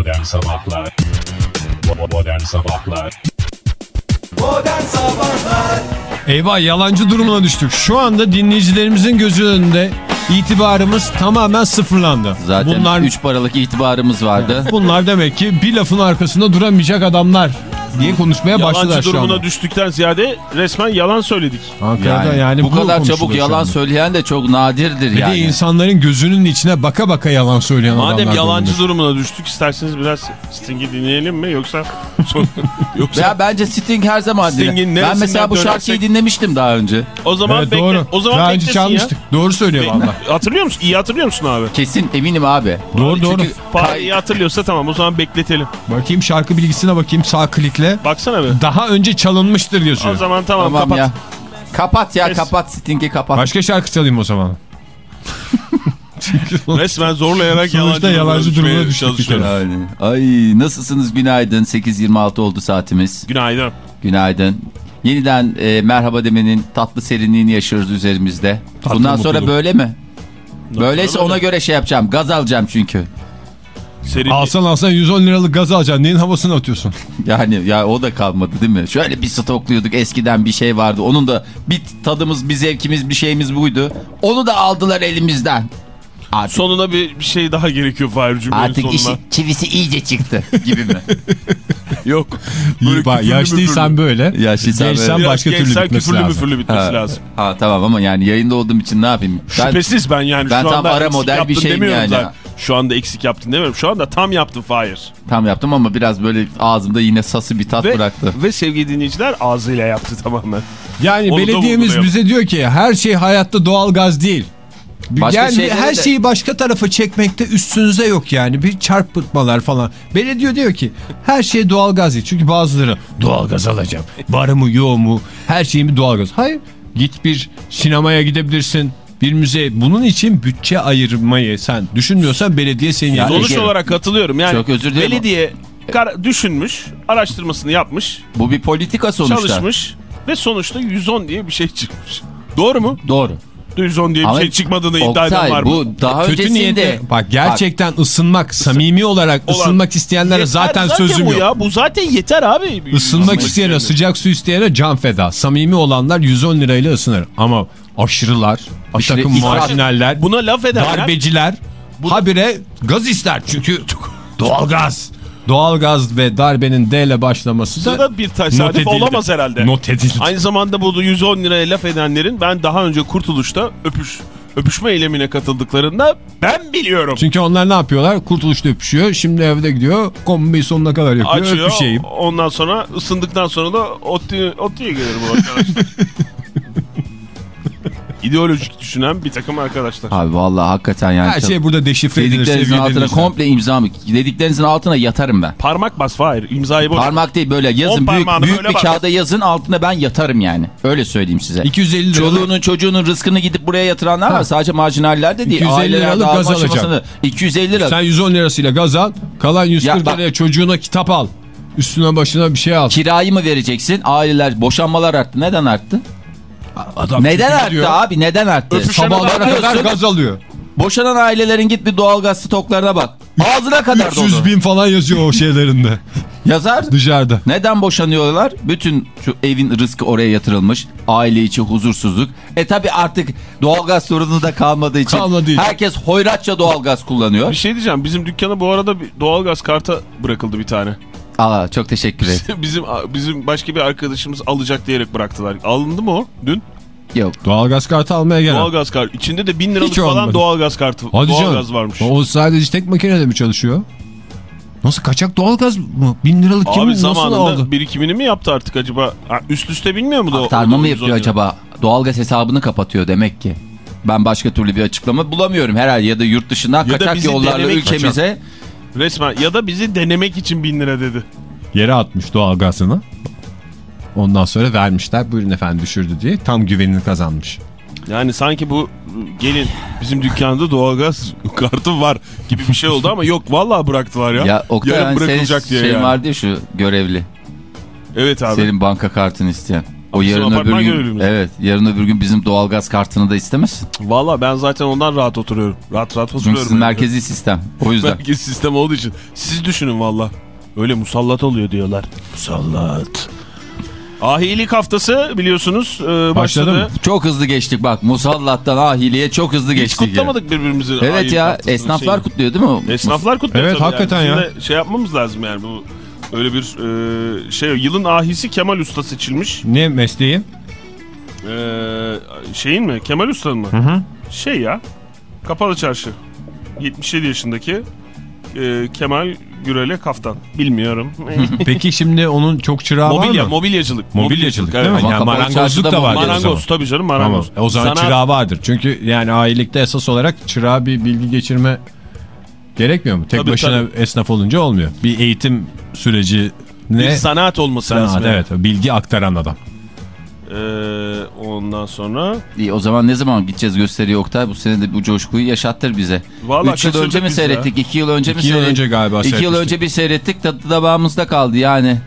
Modern Sabahlar. Modern Sabahlar. Modern Sabahlar. Eyvah yalancı durumuna düştük. Şu anda dinleyicilerimizin gözü önünde itibarımız tamamen sıfırlandı. Zaten bunlar, 3 paralık itibarımız vardı. bunlar demek ki bir lafın arkasında duramayacak adamlar diye konuşmaya başladılar Yalancı şu durumuna anda. düştükten ziyade resmen yalan söyledik. Ankara'da yani, Yani, bu kadar çabuk şu yalan söyleyen de çok nadirdir Bir yani. de insanların gözünün içine baka baka yalan söyleyen Madem adamlar. yalancı durumunda. durumuna düştük isterseniz biraz Sting'i dinleyelim mi yoksa yoksa Ya bence Sting her zaman Sting'in. Ben mesela bu şarkıyı dönersek- dinlemiştim daha önce. o zaman Evet bekle. doğru. O zaman Daha önce ya. çalmıştık. Doğru söylüyor valla. Hatırlıyor musun? İyi hatırlıyor musun abi? Kesin eminim abi. Doğru Çünkü doğru. Fahri iyi hatırlıyorsa tamam o zaman bekletelim. Bakayım şarkı bilgisine bakayım sağ klikle. Baksana be. Daha önce çalınmıştır yazıyor. O zaman tamam, Tamam kapat. ya. Kapat ya Kes. kapat Sting'i kapat. Başka şarkı çalayım o zaman. Çünkü Resmen zorlayarak Sonuçta yalancı, yalancı durumuna düştük bir. Yani. Ay nasılsınız günaydın 8.26 oldu saatimiz. Günaydın. Günaydın. Yeniden e, merhaba demenin tatlı serinliğini yaşıyoruz üzerimizde. Tatlı Bundan sonra mutluluk. böyle mi? Böyleyse sonra ona göre şey yapacağım. Gaz alacağım çünkü. Serin Alsan alsan 110 liralık gaz alacaksın. Neyin havasını atıyorsun? Yani ya o da kalmadı değil mi? Şöyle bir stokluyorduk eskiden bir şey vardı. Onun da bir tadımız, bir zevkimiz, bir şeyimiz buydu. Onu da aldılar elimizden. Artık, Sonuna bir, şey daha gerekiyor Fahri cümlenin artık sonuna. işi çivisi iyice çıktı gibi mi? Yok. İyi bak küfürlü yaşlıysan böyle. Yaşlıysan Gençsen böyle. Başka türlü bitmesi küfürlü lazım. müfürlü bitmesi Ha, lazım. ha tamam ama yani yayında olduğum için ne yapayım? Ben, Şüphesiz ben yani ben şu tam anda ara eksik model bir şeyim demiyorum yani. zaten. Şu anda eksik yaptın demiyorum. Şu anda tam yaptın Fahir. tam yaptım ama biraz böyle ağzımda yine sası bir tat Ve, bıraktı. ve sevgili dinleyiciler ağzıyla yaptı tamamen. Yani Onu belediyemiz bize diyor ki her şey hayatta doğal gaz değil. Başka yani her de- şeyi başka tarafa çekmekte üstünüze yok yani. Bir çarpıtmalar falan. Belediye diyor ki her şey doğal gaz değil. Çünkü bazıları doğal gaz alacağım. Var mı yok mu her şeyimi doğal gaz. Hayır git bir sinemaya gidebilirsin. Bir müze bunun için bütçe ayırmayı sen düşünmüyorsan belediye senin Yani. Sonuç olarak katılıyorum. Yani Çok özür dilerim. Belediye düşünmüş, araştırmasını yapmış, Bu bir politika sonuçta. çalışmış ve sonuçta 110 diye bir şey çıkmış. Doğru mu? Doğru. 110 diye bir Ama şey çıkmadığını iddia eden var mı? bu daha Kötü öncesinde. niyetle bak gerçekten ısınmak samimi olarak Olan- ısınmak isteyenlere Yeter zaten sözüm bu yok. Ya. Bu zaten yeter abi. Isınmak isteyene, sıcak su isteyene can feda. Samimi olanlar 110 lirayla ısınır. Ama aşırılar, bir Aşırı takım israf. marjinaller, Buna laf edenler darbeciler habire gaz ister. Çünkü doğal gaz. Doğal gaz ve darbenin D ile başlaması da da bir tesadüf olamaz herhalde. Not edildi. Aynı zamanda bu 110 liraya laf edenlerin ben daha önce Kurtuluş'ta öpüş öpüşme eylemine katıldıklarında ben biliyorum. Çünkü onlar ne yapıyorlar? Kurtuluşta öpüşüyor. Şimdi evde gidiyor. Kombiyi sonuna kadar yapıyor. Açıyor. Öpüşeyim. Ondan sonra ısındıktan sonra da ODTÜ'ye gelir bu arkadaş. İdeolojik düşünen bir takım arkadaşlar. Abi vallahi hakikaten yani. Her şey burada deşifre edilir. Dediklerinizin altına dinleyiciler. komple imzamı. Dediklerinizin altına yatarım ben. Parmak bas Fahir. imzayı boş. Parmak değil böyle yazın büyük, büyük bir bas. kağıda yazın altına ben yatarım yani. Öyle söyleyeyim size. 250 lira. Çoluğunun çocuğunun rızkını gidip buraya yatıranlar var. Sadece marjinaller de değil. 250 Aileler liralık gaz alacağım. aşamasında 250 lira. Sen 110 lirasıyla gaz al. Kalan 140 Ya bak- liraya çocuğuna kitap al. Üstüne başına bir şey al. Kirayı mı vereceksin? Aileler boşanmalar arttı. Neden arttı? Adam Neden arttı gidiyor, abi? Neden arttı? Öpüşene kadar gaz alıyor. Boşanan ailelerin git bir doğalgaz stoklarına bak. Ağzına kadar 300 dolu. bin falan yazıyor o şeylerinde Yazar. dışarıda. Neden boşanıyorlar? Bütün şu evin rızkı oraya yatırılmış. Aile içi huzursuzluk. E tabi artık doğalgaz sorunu da kalmadığı için. Kalmadığı için. Herkes hoyratça doğalgaz Bir kullanıyor. şey diyeceğim. Bizim dükkana bu arada bir doğalgaz karta bırakıldı bir tane. Aa çok teşekkür ederim. bizim bizim başka bir arkadaşımız alacak diyerek bıraktılar. Alındı mı o dün? Yok. Doğalgaz kartı almaya gelen. Doğalgaz kartı. İçinde de 1000 liralık Hiç olmadı. falan doğalgaz kartı. Hadi doğalgaz canım. varmış. O sadece tek makinede mi çalışıyor? Nasıl kaçak doğalgaz mı? Bin liralık kim Abi nasıl zamanında aldı? birikimini mi yaptı artık acaba? Ha, üst üste bilmiyor mu? Aktarma mı 110 yapıyor acaba? Doğalgaz hesabını kapatıyor demek ki. Ben başka türlü bir açıklama bulamıyorum herhalde ya da yurt dışından Ya kaçak yollarla ülkemize. Resmen ya da bizi denemek için 1000 lira dedi. Yere atmış doğalgazını. Ondan sonra vermişler. Buyurun efendim düşürdü diye. Tam güvenini kazanmış. Yani sanki bu gelin bizim dükkanda doğalgaz kartı var gibi bir şey oldu ama yok vallahi bıraktılar ya. Ya Oktay Yarın senin bırakılacak diye şeyin yani. vardı ya şu görevli. Evet abi. Senin banka kartını isteyen. O Bizim yarın öbür gün evet yarın öbür gün bizim doğalgaz kartını da istemez. Valla ben zaten ondan rahat oturuyorum. Rahat rahat Çünkü oturuyorum. sizin evde. merkezi sistem. O yüzden. Merkez sistem olduğu için. Siz düşünün valla. Öyle musallat oluyor diyorlar. Musallat. Ahilik haftası biliyorsunuz e, başladı. Çok hızlı geçtik bak musallattan ahiliye çok hızlı Hiç geçtik. ya. kutlamadık birbirimizi. Evet ya esnaflar şeyini. kutluyor değil mi? Esnaflar kutluyor Evet, hakikaten yani. ya. De şey yapmamız lazım yani bu öyle bir e, şey yılın ahisi Kemal Usta seçilmiş. Ne mesleği? E, şeyin mi? Kemal Usta'nın mı? Hı hı. Şey ya. Kapalı Çarşı. 77 yaşındaki e, Kemal Gürel'e kaftan. Bilmiyorum. Peki şimdi onun çok çırağı Mobilya, var mı? mobilyacılık. Mobilyacılık değil mi? Yani marangozluk da var. Marangoz tabii canım Tamam. marangoz. O zaman Sanat- çırağı vardır. Çünkü yani ailelikte esas olarak çırağa bir bilgi geçirme gerekmiyor mu? Tek Tabii, başına esnaf olunca olmuyor. Bir eğitim süreci bir ne? sanat olması Sanat, lazım. evet. Bilgi aktaran adam. Ee, ondan sonra İyi, o zaman ne zaman gideceğiz gösteriye Oktay? Bu sene de bu coşkuyu yaşattır bize. Vallahi 3 yıl önce mi seyrettik? 2 yıl önce mi İki yıl seyrettik? önce galiba 2 yıl önce bir seyrettik tadı damağımızda kaldı yani.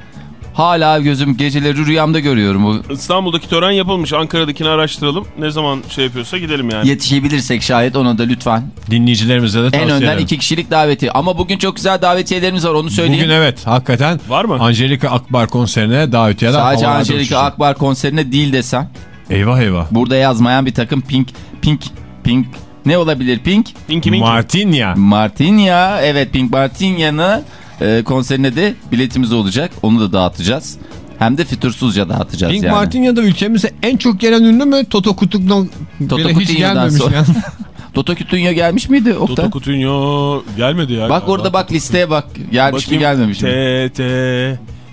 Hala gözüm geceleri rüyamda görüyorum. Bu İstanbul'daki tören yapılmış. Ankara'dakini araştıralım. Ne zaman şey yapıyorsa gidelim yani. Yetişebilirsek şayet ona da lütfen. Dinleyicilerimize de En tavsiye önden ederim. iki kişilik daveti. Ama bugün çok güzel davetiyelerimiz var onu söyleyeyim. Bugün evet hakikaten Var mı? Angelika Akbar konserine davetiyeler Sadece Angelika uçuşuyor. Akbar konserine değil desem. Eyvah eyvah. Burada yazmayan bir takım pink pink pink ne olabilir pink? Pinky Minky. Martinya. Martinya evet Pink Martinya'nın e, konserine de biletimiz olacak. Onu da dağıtacağız. Hem de fütursuzca dağıtacağız Pink yani. Martinya da ülkemize en çok gelen ünlü mü? Toto Kutuk'tan Toto bile hiç gelmemiş sonra. yani. Toto Kütünya gelmiş miydi Oktay? Toto Coutinho gelmedi ya. Bak orada bak listeye bak. Gelmiş mi gelmemiş mi? T, T.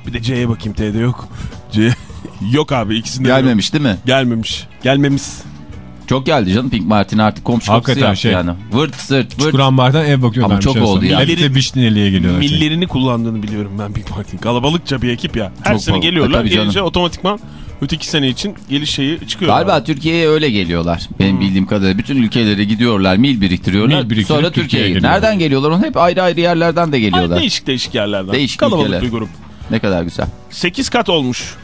Bir de C'ye bakayım T'de yok. C. yok abi ikisinde de yok. Gelmemiş değil mi? Gelmemiş. Gelmemiş. Çok geldi canım Pink Martin artık komşu kapısı Hakikaten yaptı şey. yani. Vırt sırt vırt. Kurambar'dan ev bakıyorlar. Ama çok oldu ya. De Bişneli'ye geliyorlar. Millerini kullandığını biliyorum ben Pink Martin. Kalabalıkça bir ekip ya. Her Çok sene fazla. geliyorlar. E, tabii canım. Gelince otomatikman öteki sene için geliş şeyi çıkıyor. Galiba abi. Türkiye'ye öyle geliyorlar. Benim bildiğim kadarıyla. Bütün ülkelere gidiyorlar. Mil biriktiriyorlar. Mil biriktirip sonra Türkiye'ye Türkiye'ye geliyorlar. Nereden geliyorlar? Onu hep ayrı ayrı yerlerden de Ay, geliyorlar. değişik değişik yerlerden. Değişik Kalabalık ülkeler. bir grup. Ne kadar güzel. 8 kat olmuş.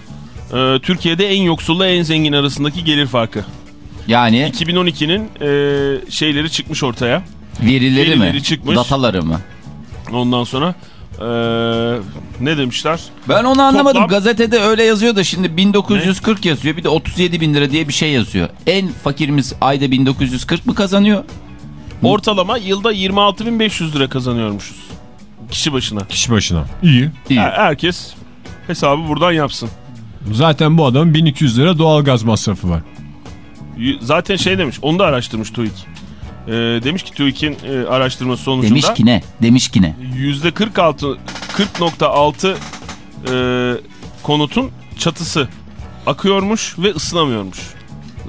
Ee, Türkiye'de en yoksulla en zengin arasındaki gelir farkı. Yani 2012'nin e, şeyleri çıkmış ortaya. verileri mi? Verileri çıkmış. Dataları mı? Ondan sonra e, ne demişler? Ben onu anlamadım. Toplam- Gazetede öyle yazıyor da şimdi 1940 yazıyor. Bir de 37 bin lira diye bir şey yazıyor. En fakirimiz ayda 1940 mı kazanıyor? Ortalama yılda 26.500 lira kazanıyormuşuz. Kişi başına. Kişi başına. İyi. İyi. Her- herkes hesabı buradan yapsın. Zaten bu adamın 1200 lira doğalgaz masrafı var. Zaten şey demiş, onu da araştırmış TÜİK. Ee, demiş ki TÜİK'in e, araştırması sonucunda Demiş ki ne? Demiş ki ne? %46 40.6 e, konutun çatısı akıyormuş ve ısınamıyormuş.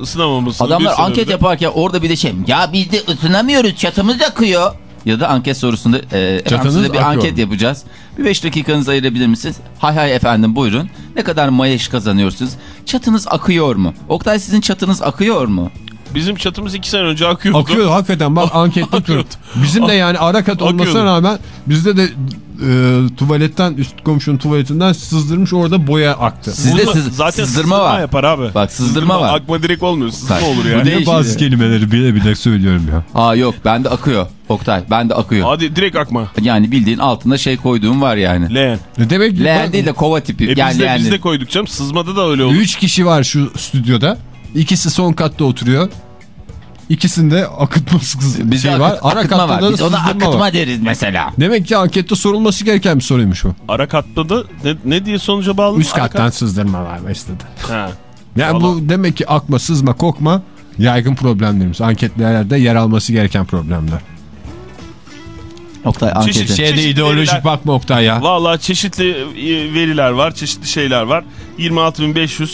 Isınamaması Adamlar anket de- yaparken orada bir de şey ya biz de ısınamıyoruz çatımız akıyor. Ya da anket sorusunda e, efendim size bir akıyor anket yapacağız. Bir 5 dakikanızı ayırabilir misiniz? Hay hay efendim buyurun. Ne kadar mayaş kazanıyorsunuz? Çatınız akıyor mu? Oktay sizin çatınız akıyor mu? Bizim çatımız 2 sene önce akıyordu. Akıyor hakikaten bak ankette tur. Bizim de yani ara kat olmasına rağmen bizde de e, tuvaletten üst komşunun tuvaletinden sızdırmış orada boya aktı. Sizde sız- zaten sızdırma var. yapar abi. Bak, sızdırma var. Akma direkt olmuyor. Sızma Bak, olur bu yani. değil. Niye bazı kelimeleri bile bile söylüyorum ya. Aa yok bende akıyor. Oktay bende akıyor. Hadi direkt akma. Yani bildiğin altında şey koyduğum var yani. Leğen. Ne demek? Leğen bak, değil de kova tipi. E yani biz, de, yani. biz de koyduk canım. Sızmada da öyle olur. Üç kişi var şu stüdyoda. İkisi son katta oturuyor. İkisinde akıtma sıkıntısı Bizde şey akıt- var. Ara akıtma var. da Biz ona akıtma var. deriz mesela. Demek ki ankette sorulması gereken bir soruymuş bu. Ara katta da ne, ne diye sonuca bağlı? Üst kattan sızdırma var mesela. kat- Ha. Yani bu demek ki akma, sızma, kokma yaygın problemlerimiz. Anketlerde yer alması gereken problemler. Oktay ankete. Çeşit- Şeyde Çeşitli ideolojik veriler- bakma Oktay ya. Valla çeşitli e, veriler var, çeşitli şeyler var. 26.500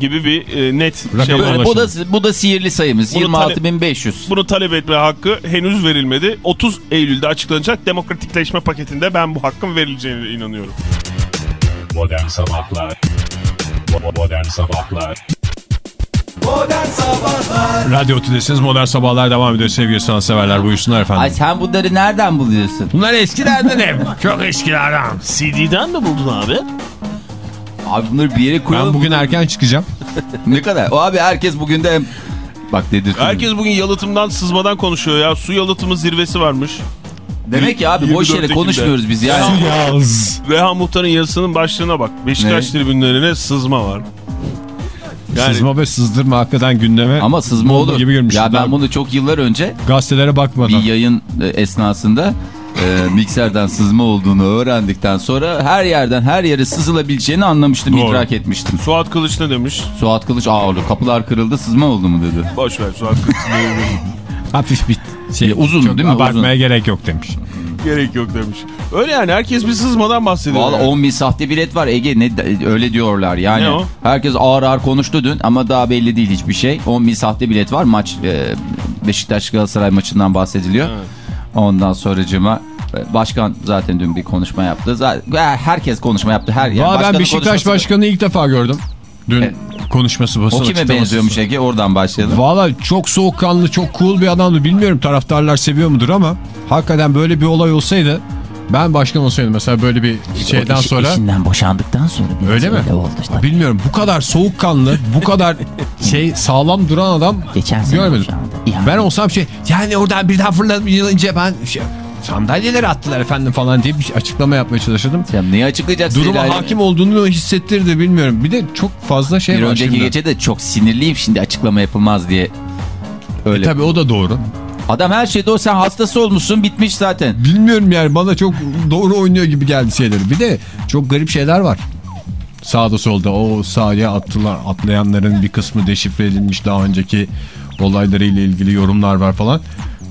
gibi bir e, net Rakam şey var. bu da bu da sihirli sayımız. Bunu 26.500. Bunu talep etme hakkı henüz verilmedi. 30 Eylül'de açıklanacak demokratikleşme paketinde ben bu hakkın verileceğine inanıyorum. Modern Sabahlar Modern Sabahlar Modern Sabahlar Radyo Tülesi'niz Modern Sabahlar devam ediyor sevgili sanatseverler. Buyursunlar efendim. Ay sen bunları nereden buluyorsun? Bunlar eskilerden hep. Çok eskilerden. CD'den mi buldun abi? Abi bunları bir yere koyalım. Ben bugün erken çıkacağım. Ne kadar? O abi herkes bugün de. Bak dedirtiyor. Herkes bugün yalıtımdan sızmadan konuşuyor ya. Su yalıtımı zirvesi varmış. Demek ki abi boş 24 yere konuşmuyoruz biz yani. Yaz. Reha Muhtar'ın yazısının başlığına bak. Beşiktaş Ne? tribünlerine sızma var. Yani Sızma ve sızdırma hakikaten gündeme Ama sızma olur. gibi girmiş. Ya ben bunu çok yıllar önce Gazetelere bakmadan. bir yayın e, esnasında e, mikserden sızma olduğunu öğrendikten sonra her yerden her yere sızılabileceğini anlamıştım, Doğru. idrak etmiştim. Suat Kılıç ne demiş? Suat Kılıç aa orada kapılar kırıldı sızma oldu mu dedi. Boş ver Suat Kılıç? Hafif bir şey. Ya uzun çok değil mi? Abartmaya gerek yok demiş. Gerek yok demiş. Öyle yani herkes bir sızmadan bahsediyor. Valla yani. 10 bin sahte bilet var Ege ne öyle diyorlar yani. Ne o? Herkes ağır ağır konuştu dün ama daha belli değil hiçbir şey. 10 bin sahte bilet var maç e, Beşiktaş Galatasaray maçından bahsediliyor. Ondan sonracıma e, başkan zaten dün bir konuşma yaptı. Zaten, herkes konuşma yaptı her yer. Ben Beşiktaş konuşması- Başkanı'nı ilk defa gördüm. Dün Evet. konuşması basın O kime benziyormuş Ege oradan başlayalım. Valla çok soğukkanlı, çok cool bir adamdı. Bilmiyorum taraftarlar seviyor mudur ama hakikaten böyle bir olay olsaydı ben başkan olsaydım mesela böyle bir şeyden O eş- sonra Eşinden boşandıktan sonra Öyle mi? oldu işte. bilmiyorum bu kadar soğukkanlı, bu kadar şey sağlam duran adam Geçen görmedim. İhanet. Ben olsam şey yani oradan birden fırlayınca ben şey, sandalyeleri attılar efendim falan diye bir açıklama yapmaya çalışırdım. Ya neyi açıklayacaksın? Duruma hakim olduğunu hissettirdi bilmiyorum. Bir de çok fazla şey Bir var önceki şimdi. gece de çok sinirliyim şimdi açıklama yapılmaz diye. Öyle. E, tabii o da doğru. Adam her şeyde o sen hastası olmuşsun bitmiş zaten. Bilmiyorum yani bana çok doğru oynuyor gibi geldi şeyleri. Bir de çok garip şeyler var. Sağda solda o sahaya attılar, atlayanların bir kısmı deşifre edilmiş daha önceki olaylarıyla ilgili yorumlar var falan.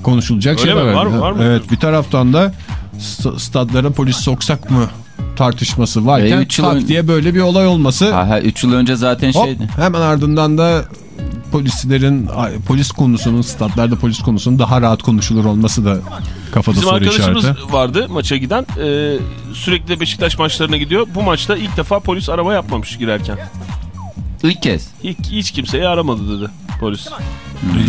Konuşulacak Öyle şeyler mi? Var mı? Var mı? Evet bir taraftan da st- stadlara polis soksak mı tartışması varken E, üç yıl tak diye böyle bir olay olması. Ha, 3 yıl önce zaten Hop, şeydi. hemen ardından da polislerin polis konusunun stadlarda polis konusunun daha rahat konuşulur olması da kafada Bizim soru arkadaşımız işareti. vardı maça giden. Ee, sürekli Beşiktaş maçlarına gidiyor. Bu maçta ilk defa polis arama yapmamış girerken. İlk kez. Hiç, hiç kimseyi aramadı dedi polis.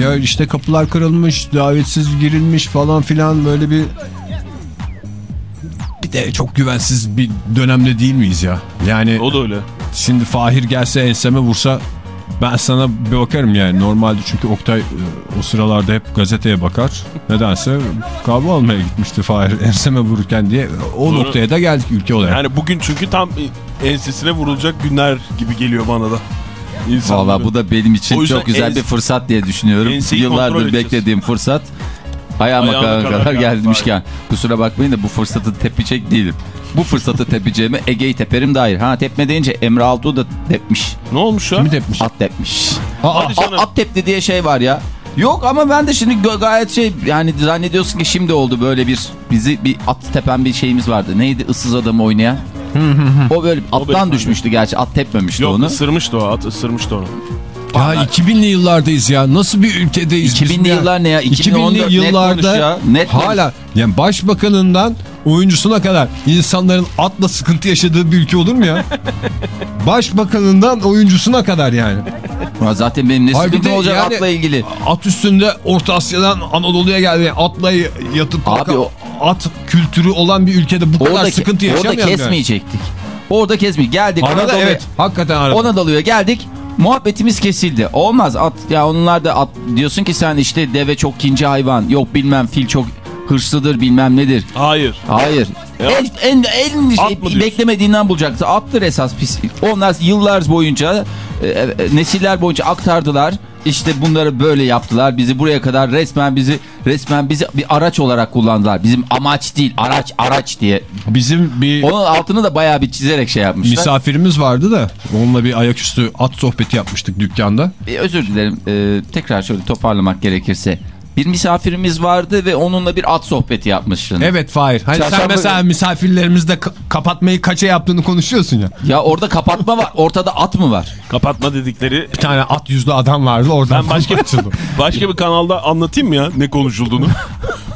Ya işte kapılar kırılmış, davetsiz girilmiş falan filan böyle bir bir de çok güvensiz bir dönemde değil miyiz ya? Yani O da öyle. şimdi Fahir gelse enseme vursa ben sana bir bakarım yani. Normalde çünkü Oktay e, o sıralarda hep gazeteye bakar. Nedense kahve almaya gitmişti Fahir enseme vururken diye. O Doğru. noktaya da geldik ülke olarak. Yani bugün çünkü tam ensesine vurulacak günler gibi geliyor bana da. İnsanların. Valla bu da benim için çok güzel bir fırsat diye düşünüyorum. Yıllardır beklediğim fırsat. Ayağıma Ayağına kadar, kadar gelmişken. Kusura bakmayın da bu fırsatı tepecek değilim. Bu fırsatı tepeceğime Ege'yi teperim dair. Ha tepme deyince Emre Altuğ da tepmiş. Ne olmuş ya? Kimi tepmiş? At tepmiş. Aa, At, at tepti diye şey var ya. Yok ama ben de şimdi ga- gayet şey yani zannediyorsun ki şimdi oldu böyle bir bizi bir at tepen bir şeyimiz vardı. Neydi ıssız adam oynayan? o böyle attan beyefendi. düşmüştü gerçi at tepmemişti Yok onu. ısırmıştı o at ısırmıştı onu. Ya 2000'li yıllardayız ya. Nasıl bir ülkedeyiz biz 2000'li ya? yıllar ne ya? 2014 net 2000'li yıllarda konuş ya. Net hala yani başbakanından oyuncusuna kadar insanların atla sıkıntı yaşadığı bir ülke olur mu ya? Başbakanından oyuncusuna kadar yani. Ya Zaten benim ne sıkıntı olacak yani- atla ilgili. At üstünde Orta Asya'dan Anadolu'ya geldi. Atla yatıp Abi kalkan o- at kültürü olan bir ülkede bu kadar Orada, sıkıntı orada yaşamayalım. yani. kesmeyecektik. Orada kesmeyecektik. Geldik. Arada Anadolu'ya- evet hakikaten arada. Dalıyor geldik. Muhabbetimiz kesildi. Olmaz at ya onlar da at diyorsun ki sen işte deve çok kinci hayvan. Yok bilmem fil çok hırslıdır bilmem nedir. Hayır. Hayır. Ya. En, en, en şey, beklemediğinden bulacaktı. Attır esas pis. Onlar yıllar boyunca e, e, nesiller boyunca aktardılar. İşte bunları böyle yaptılar. Bizi buraya kadar resmen bizi resmen bizi bir araç olarak kullandılar. Bizim amaç değil, araç araç diye. Bizim bir Onun altını da bayağı bir çizerek şey yapmışlar. misafirimiz vardı da onunla bir ayaküstü at sohbeti yapmıştık dükkanda. E, özür dilerim. E, tekrar şöyle toparlamak gerekirse. Bir misafirimiz vardı ve onunla bir at sohbeti yapmışsın. Evet Fahir. Hani sen Çarşamba- mesela misafirlerimizde ka- kapatmayı kaça yaptığını konuşuyorsun ya. Ya orada kapatma var. Ortada at mı var? Kapatma dedikleri. Bir tane at yüzlü adam vardı oradan. Ben başka, başka bir kanalda anlatayım mı ya ne konuşulduğunu.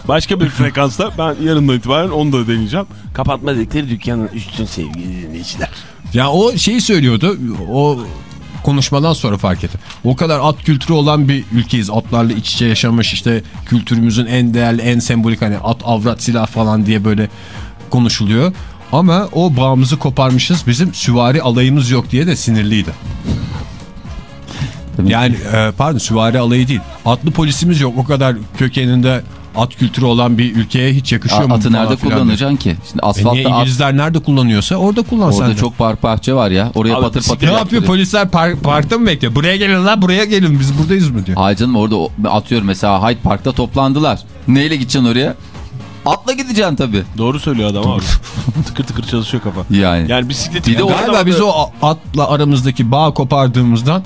başka bir frekansta ben yarından itibaren onu da deneyeceğim. Kapatma dedikleri dükkanın üstün sevgili dinleyiciler. Ya o şeyi söylüyordu. O konuşmadan sonra fark ettim. O kadar at kültürü olan bir ülkeyiz. Atlarla iç içe yaşamış işte kültürümüzün en değerli, en sembolik hani at, avrat, silah falan diye böyle konuşuluyor. Ama o bağımızı koparmışız. Bizim süvari alayımız yok diye de sinirliydi. Yani e, pardon süvari alayı değil. Atlı polisimiz yok. O kadar kökeninde at kültürü olan bir ülkeye hiç yakışıyor mu? Atı nerede kullanacaksın ki? Şimdi. E asfaltta at- İngilizler nerede kullanıyorsa orada kullan sen Orada çok park bahçe var ya. Oraya Abi patır patır Ne yapıyor yaptırıyor. polisler park, parkta mı bekliyor? Buraya gelin lan buraya gelin biz buradayız mı diyor. Ay canım orada atıyorum mesela Hyde Park'ta toplandılar. Neyle gideceksin oraya? Atla gideceksin tabii. Doğru söylüyor adam abi. tıkır tıkır çalışıyor kafa. Yani. Yani bisikleti Bir de o- Galiba biz o atla aramızdaki bağ kopardığımızdan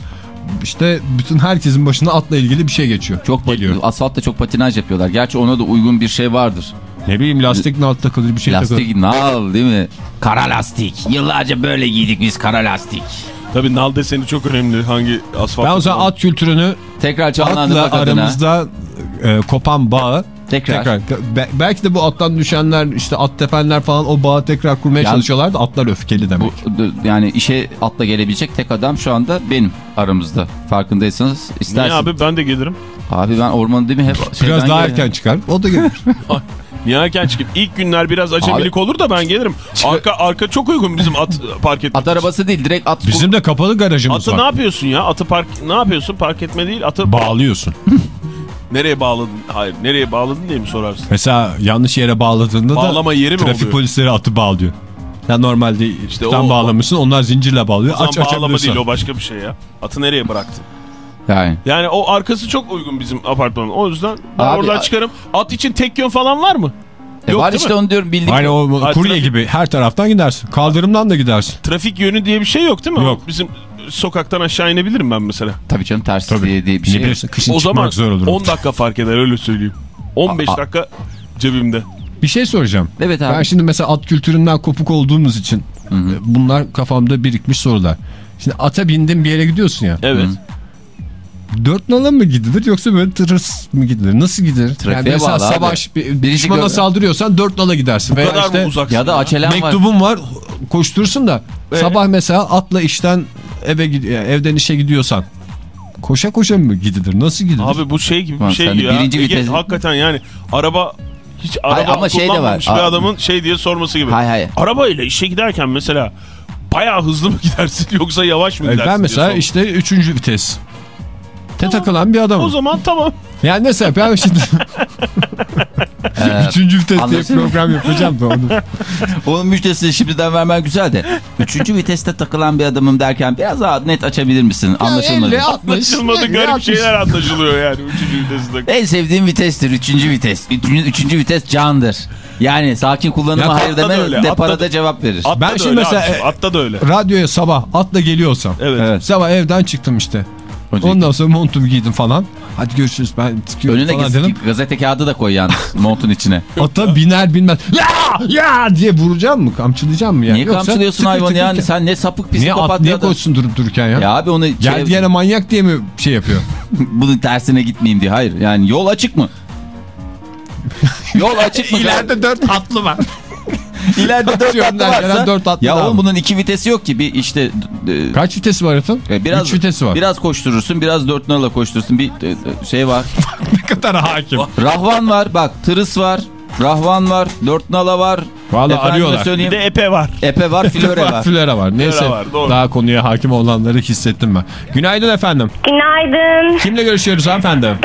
işte bütün herkesin başına atla ilgili bir şey geçiyor. Çok geliyor. asfaltta çok patinaj yapıyorlar. Gerçi ona da uygun bir şey vardır. Ne bileyim lastik nalt takılır bir şey takılır. lastik nal değil mi? Kara lastik. Yıllarca böyle giydik biz kara lastik. Tabii nal deseni çok önemli. Hangi asfalt? Ben o zaman at kültürünü Tekrar canlandırmak adına. aramızda e, kopan bağı Tekrar. Be- belki de bu attan düşenler işte at tepenler falan o bağı tekrar kurmaya Yani- çalışıyorlar da atlar öfkeli demek. Bu, yani işe atla gelebilecek tek adam şu anda benim aramızda. Farkındaysanız istersin. Niye abi ben de gelirim. Abi ben ormanı değil mi hep Biraz daha erken çıkar o da gelir. Niye erken çıkayım? İlk günler biraz acemilik olur da ben gelirim. Arka arka çok uygun bizim at park etmek. At arabası değil direkt at. Bizim de kapalı garajımız Atı ne var. yapıyorsun ya? Atı park ne yapıyorsun? Park etme değil. Atı Bağlıyorsun. nereye bağladın? Hayır, nereye bağladın diye mi sorarsın? Mesela yanlış yere bağladığında Bağlama da yeri mi trafik oluyor? polisleri atı bağlıyor. Sen normalde işte o- bağlamışsın onlar zincirle bağlıyor. O Aç bağlama değil o başka bir şey ya. Atı nereye bıraktın? Yani. Yani o arkası çok uygun bizim apartmanın. O yüzden ben Abi, oradan çıkarım. At için tek yön falan var mı? E Yok var işte mi? onu diyorum bildik. Aynı o kurye trafik- gibi her taraftan gidersin. Kaldırımdan da gidersin. Trafik yönü diye bir şey yok değil mi? Yok. Bizim sokaktan aşağı inebilirim ben mesela. Tabii canım ters Tabii. diye, diye bir şey kışın o zaman zor olur. 10 dakika fark eder öyle söyleyeyim. 15 Aa. dakika cebimde. Bir şey soracağım. Evet abi. Ben şimdi mesela at kültüründen kopuk olduğumuz için e, bunlar kafamda birikmiş sorular. Şimdi ata bindin bir yere gidiyorsun ya. Evet. Dört nala mı gidilir yoksa böyle tırıs mı gidilir? Nasıl gidilir? Trafiğe yani mesela bağlı abi. savaş bir, Birinci düşmana saldırıyorsan dört nala gidersin. Bu Veya kadar işte mı uzaksın? Ya da açelen var. mektubun var koşturursun da Ee? sabah mesela atla işten eve gid- yani evden işe gidiyorsan koşa koşa mı gidilir? Nasıl gidilir? Abi bu şey gibi bir şey sen ya. birinci Ege, vites- Hakikaten yani araba hiç araba Hayır, ama şey de var. bir adamın şey diye sorması gibi. Hay hay. Arabayla işe giderken mesela bayağı hızlı mı gidersin yoksa yavaş mı E, gidersin ben mesela işte üçüncü vites. Te takılan bir O adamım. zaman tamam. Yani mesela ben şimdi üçüncü vites diye program yapacağım da onu. Onun müjdesini şimdiden vermen güzel de. Üçüncü viteste takılan bir adamım derken biraz daha net açabilir misin? Anlaşılmadı. 50, 60, Anlaşılmadı 50, garip 60. şeyler anlaşılıyor yani. Üçüncü vitesinde. En sevdiğim vitestir. Üçüncü vites. Üçüncü, üçüncü vites candır. Yani sakin kullanıma Ya hayır deme öyle, de parada da- cevap verir. Atta Ben şimdi öyle mesela- abi, Atta da öyle. Radyoya sabah atla geliyorsam. Evet. Evet. Sabah evden çıktım işte. Önce- Ondan sonra montumu giydim falan. Hadi görüşürüz ben çıkıyorum Önüne falan dedim. gazete kağıdı da koy yalnız montun içine. Ata biner binmez. Ya ya diye vuracağım mı? Kamçılayacağım mı? Yani? Niye Yoksa kamçılıyorsun tıkır hayvanı tıkır yani? Sen ne sapık Niye psikopat at bir niye koşsun durup dururken ya? Ya abi onu Geldi şey, gene manyak diye mi şey yapıyor? bunun tersine gitmeyeyim diye. Hayır yani yol açık mı? yol açık mı? İleride dört atlı var. İleride dört Yönden atlı gelen varsa. dört atlı ya oğlum var. bunun iki vitesi yok ki. Bir işte e, Kaç vitesi var atın? e, biraz Üç vitesi var. Biraz koşturursun, biraz dört nala koşturursun. Bir e, e, şey var. Ne kadar hakim. Rahvan var. Bak tırıs var. Rahvan var. Dört nala var. Vallahi Efendime arıyorlar. Bir söyleyeyim. de epe var. Epe var, flöre var. Flöre var. Neyse var, doğru. daha konuya hakim olanları hissettim ben. Günaydın efendim. Günaydın. Kimle görüşüyoruz hanımefendi?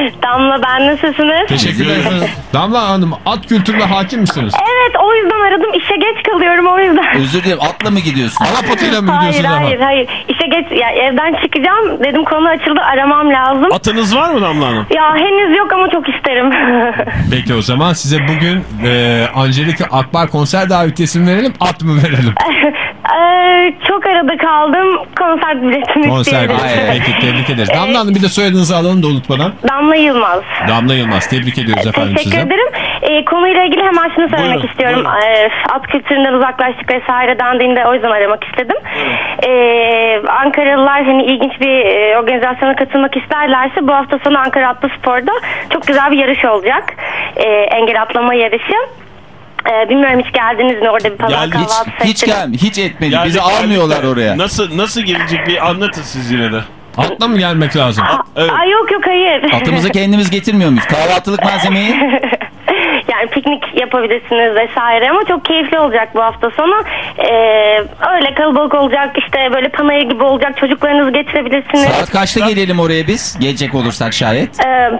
Damla ben nasılsınız? Teşekkür ederim. Damla Hanım at kültürüne hakim misiniz? Evet o yüzden aradım. İşe geç kalıyorum o yüzden. Özür dilerim atla mı gidiyorsun? Alapatıyla mı Hayır gidiyorsunuz hayır ama? hayır. İşe geç ya evden çıkacağım. Dedim konu açıldı aramam lazım. Atınız var mı Damla Hanım? Ya henüz yok ama çok isterim. Peki o zaman size bugün e, Angelika Akbar konser davetiyesi mi verelim at mı verelim? Ee, çok arada kaldım. Konser biletini Konser isterim. bileti. Peki tebrik ederiz. Damla Hanım bir de soyadınızı alalım da unutmadan. Damla Yılmaz. Damla Yılmaz tebrik ediyoruz efendim Teşekkür size. ederim. Ee, konuyla ilgili hemen şunu söylemek Buyurun, istiyorum. buyurun. Ee, at kültüründen uzaklaştık vesaire dendiğinde o yüzden aramak istedim. Ee, Ankaralılar hani ilginç bir e, organizasyona katılmak isterlerse bu hafta sonu Ankara Atlı Spor'da çok güzel bir yarış olacak. Ee, engel atlama yarışı. Ee, bilmiyorum hiç geldiniz mi orada bir pazar Geldik. kahvaltısı Hiç, hiç gel, hiç etmedi. Bizi almıyorlar oraya. Nasıl nasıl gelecek bir anlatın siz yine de. Atla mı gelmek lazım? Evet. Ay yok yok hayır. Atımızı kendimiz getirmiyor muyuz? Kahvaltılık malzemeyi. ya yani piknik yapabilirsiniz vesaire ama çok keyifli olacak bu hafta sonu. Ee, öyle kalabalık olack işte böyle panayır gibi olacak çocuklarınızı getirebilirsiniz. Saat kaçta gelelim oraya biz? Gelecek olursak şayet. Ee,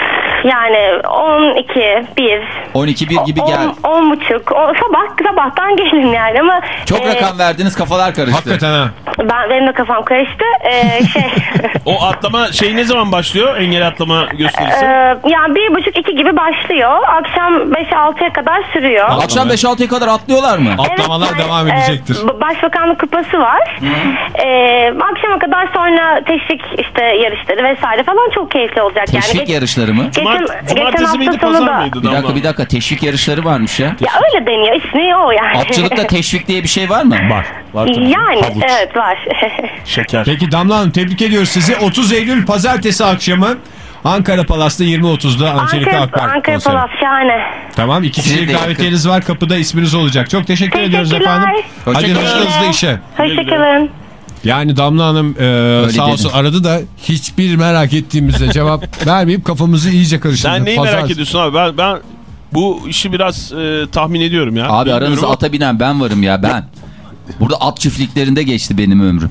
yani 12, 1, 12 1 gibi gel. 10, 10 buçuk, o, sabah, sabahtan gelin yani ama Çok e, rakam verdiniz kafalar karıştı. Hakikaten ha. ben, benim de kafam karıştı. Ee, şey O atlama şey ne zaman başlıyor? Engel atlama gösterisi. Ee, yani bir buçuk iki gibi başlıyor. Akşam 5-6'ya kadar sürüyor. Akşam 5-6'ya kadar atlıyorlar mı? Atlamalar yani, devam e, edecektir. b- Başbakanlık kupası var. Ee, akşama kadar sonra teşvik işte yarışları vesaire falan çok keyifli olacak. Teşvik yani. Yarışları mı? Geçen, Cumart- geçen hafta miydi sonu pazar da- mıydı? Bir dakika Damla? bir dakika teşvik yarışları varmış ya. Ya öyle deniyor ismi o yani. Atçılıkta teşvik diye bir şey var mı? Var. Var tabii. yani Havuç, evet var. Şeker. Peki Damla Hanım tebrik ediyoruz sizi. 30 Eylül pazartesi akşamı Ankara Palas'ta 20.30'da Angelika Ankara, Akbar Ankara konseri. Palas şahane. Tamam iki kişilik davetiyeniz var kapıda isminiz olacak. Çok teşekkür ediyoruz efendim. Hadi Hoşçakalın. hızlı hızlı işe. Hoşçakalın. Yani Damla Hanım e, sağ olsun aradı da hiçbir merak ettiğimizde cevap vermeyip kafamızı iyice karıştırdı. Sen neyi Pazar- merak ediyorsun abi? Ben, ben bu işi biraz e, tahmin ediyorum ya. Abi Bilmiyorum aranızda ama- ata binen ben varım ya ben. Burada at çiftliklerinde geçti benim ömrüm.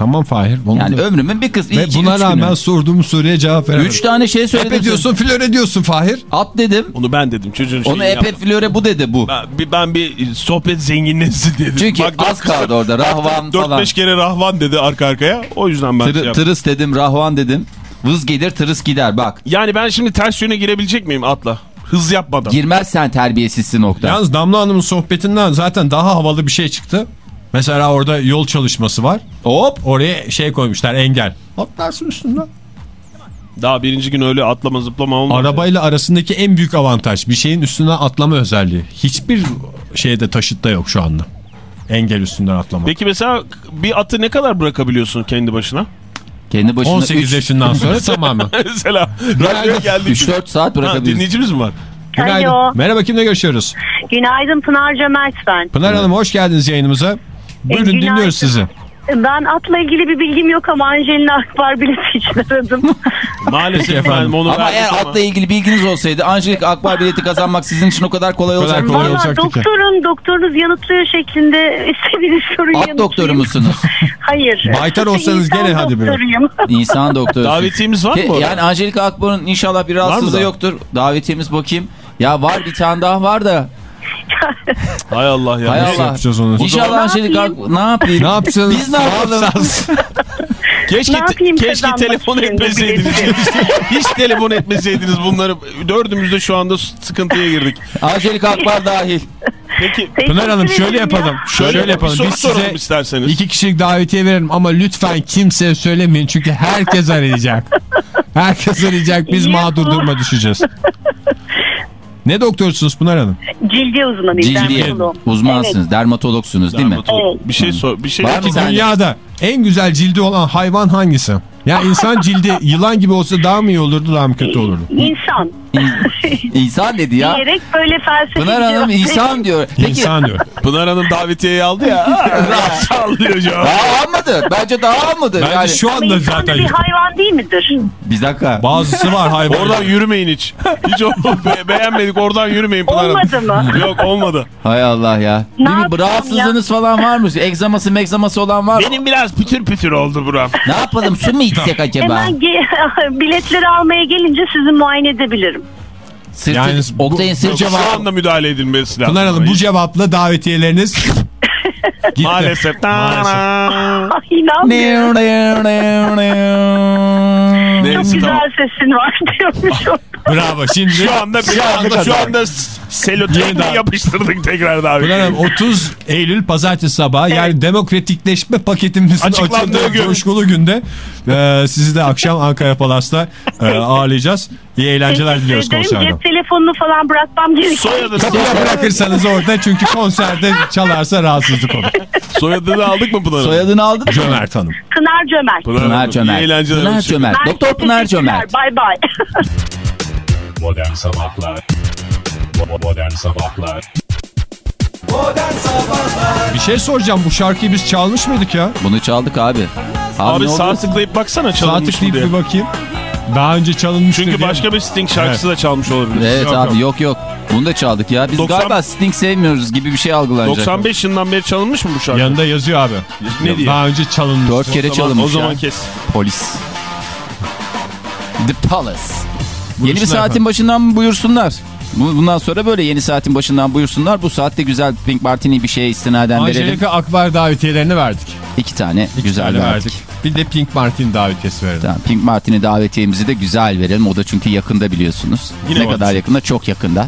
Tamam Fahir. Bunu Yani da- ömrümün bir kısmı. Ve iki, buna rağmen günü. sorduğum soruya cevap veremedim. Üç tane şey söyledim. ediyorsun flör ediyorsun Fahir. At dedim. Onu ben dedim çocuğun Onu şeyini epe yaptım. flöre bu dedi bu. Ben bir, ben bir sohbet zenginleşsin dedim. Çünkü Bak, az kaldı orada rahvan falan. 4-5 kere rahvan dedi arka arkaya. O yüzden ben şey Tırı, yaptım. tırıs dedim rahvan dedim. Vız gelir tırıs gider bak. Yani ben şimdi ters yöne girebilecek miyim atla? Hız yapmadan. Girmezsen terbiyesizsin nokta. Yalnız Damla Hanım'ın sohbetinden zaten daha havalı bir şey çıktı. Mesela orada yol çalışması var. Hop. Oraya şey koymuşlar engel. Atlarsın üstünden. Daha birinci gün öyle atlama zıplama olmaz. Arabayla arasındaki en büyük avantaj bir şeyin üstünden atlama özelliği. Hiçbir şeyde taşıtta yok şu anda. Engel üstünden atlama. Peki mesela bir atı ne kadar bırakabiliyorsun kendi başına? Kendi başına 18 üç- yaşından sonra tamamen. mesela radyoya geldik. 3-4 saat Ha, bırakabilirsin. dinleyicimiz mi var? Günaydın. Alo. Merhaba kimle görüşüyoruz? Günaydın Pınar Cömert ben. Pınar Hanım hoş geldiniz yayınımıza. Buyurun günaydın. dinliyoruz sizi. Ben atla ilgili bir bilgim yok ama Angelina Akbar bileti için aradım. Maalesef efendim. onu Ama eğer ama. atla ilgili bilginiz olsaydı Angelik Akbar bileti kazanmak sizin için o kadar kolay olacak. kolay Valla olacaktı ki. doktorum, doktorunuz yanıtlıyor şeklinde istediğiniz soruyu At doktoru musunuz? Hayır. Baytar olsanız İnsan gelin hadi doktoruyum. İnsan doktoru. Davetiyemiz var mı? Yani Angelika Akbar'ın inşallah bir rahatsızlığı yoktur. Davetiyemiz bakayım. Ya var bir tane daha var da. Hay Allah ya. Hay Allah. yapacağız onu? İnşallah yapayım? Ak- ne yapayım? Ne yapsınız? Biz ne yapalım? Keşke, Ne keşke telefon etmeseydiniz. Hiç telefon etmeseydiniz bunları. Dördümüz de şu anda sıkıntıya girdik. Angelika Akbar dahil. Peki Pınar Hanım şöyle yapalım. ya. Şöyle, şöyle, yapalım. bir soru Biz size isterseniz. iki kişilik davetiye veririm ama lütfen kimseye söylemeyin. Çünkü herkes arayacak. herkes arayacak. Biz mağdur duruma düşeceğiz. Ne doktorsunuz Pınar Hanım? Cildiye uzmanıyım. Cildiye uzmansınız, dermatologsunuz değil mi? Dermatolog. Evet. Bir şey sor. Bir şey Var mı Peki sen- dünyada en güzel cildi olan hayvan hangisi? Ya insan cildi yılan gibi olsa daha mı iyi olurdu daha mı kötü olurdu? İnsan. İnsan dedi ya. Diyerek böyle felsefi Pınar Hanım insan diyor. Peki İnsan diyor. Pınar Hanım davetiyeyi aldı ya. Rahat sallıyor cevap. daha almadı. Bence daha almadı. Bence yani. şu Ama anda da zaten bir hayvan değil midir? Bir dakika. bazısı var hayvan. Oradan yürümeyin hiç. Hiç be- beğenmedik oradan yürümeyin Pınar Hanım. Olmadı mı? Yok olmadı. Hay Allah ya. Ne Değil mi? Rahatsızlığınız falan var mı? Egzaması megzaması olan var mı? Benim biraz pütür pütür oldu buram. Ne yapalım su mu içsek acaba? Hemen ge- biletleri almaya gelince sizi muayene edebilirim. Sırtı, Yani bu- Oktay'ın sırtı Şu anda müdahale edilmesi lazım. Pınar Hanım bu cevapla davetiyeleriniz. Maalesef. Maalesef. Ay inanmıyorum. Çok güzel tamam. sesin var diyormuşum. Bravo şimdi. Şu anda şu anda, şu anda seloteyple yapıştırdık tekrar Pınar davetiyi. Hanım 30 Eylül pazartesi sabahı yani demokratikleşme paketimizin Açıklandığı açıldığı gün. coşkulu günde e, sizi de akşam Ankara Palas'ta e, ağırlayacağız. İyi eğlenceler diliyoruz konserde. Cep telefonunu falan bırakmam gerekiyor. Soyadını, Kapıya bırakırsanız orada çünkü konserde çalarsa rahatsızlık olur. soyadını aldık mı Pınar Hanım? Soyadını aldın mı? Cömert Hanım. Pınar Cömert. Pınar iyi Cömert. eğlenceler. Pınar. Cömert. Doktor Pınar. Cömert. Bay bay. Modern Sabahlar Modern Sabahlar Modern Sabahlar Bir şey soracağım bu şarkıyı biz çalmış mıydık ya? Bunu çaldık abi. Abi, Abi sağ tıklayıp baksana Sağ çalınmış mı tıklayıp bir bakayım. Daha önce çalınmıştır Çünkü başka bir Sting şarkısı da çalmış olabilir. Evet Yok, abi yok. yok. Bunu da çaldık ya. Biz 90 galiba Sting sevmiyoruz gibi bir şey algılanacak. 95 yılından beri çalınmış mı bu şarkı? Yanında yazıyor abi. Ne diye? Daha önce çalınmış. Dört kere O zaman- çalınmış O zaman ya. kes. Polis. The Palace. Yeni bir saatin efendim. başından buyursunlar. Bu- Bundan sonra böyle yeni saatin başından buyursunlar. Bu saatte güzel Pink Martini bir şeye istinaden verelim. Angelika Akbar davetiyelerini verdik. İki tane İki güzel tane verdik. verdik. Bir de Pink Martin davetiyesi verelim. Tamam, Pink Martini davetiyemizi de güzel verelim. O da çünkü yakında biliyorsunuz. Yine ne var. kadar yakında? Çok yakında.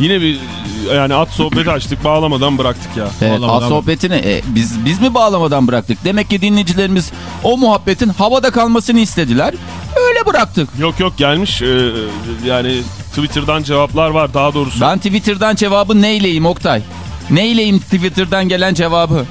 Yine bir yani at sohbeti açtık bağlamadan bıraktık ya. Evet, Bağlamadan az sohbetini e, biz biz mi bağlamadan bıraktık? Demek ki dinleyicilerimiz o muhabbetin havada kalmasını istediler. Öyle bıraktık. Yok yok gelmiş e, yani Twitter'dan cevaplar var daha doğrusu. Ben Twitter'dan cevabı neyleyim Oktay? Neyleyim Twitter'dan gelen cevabı?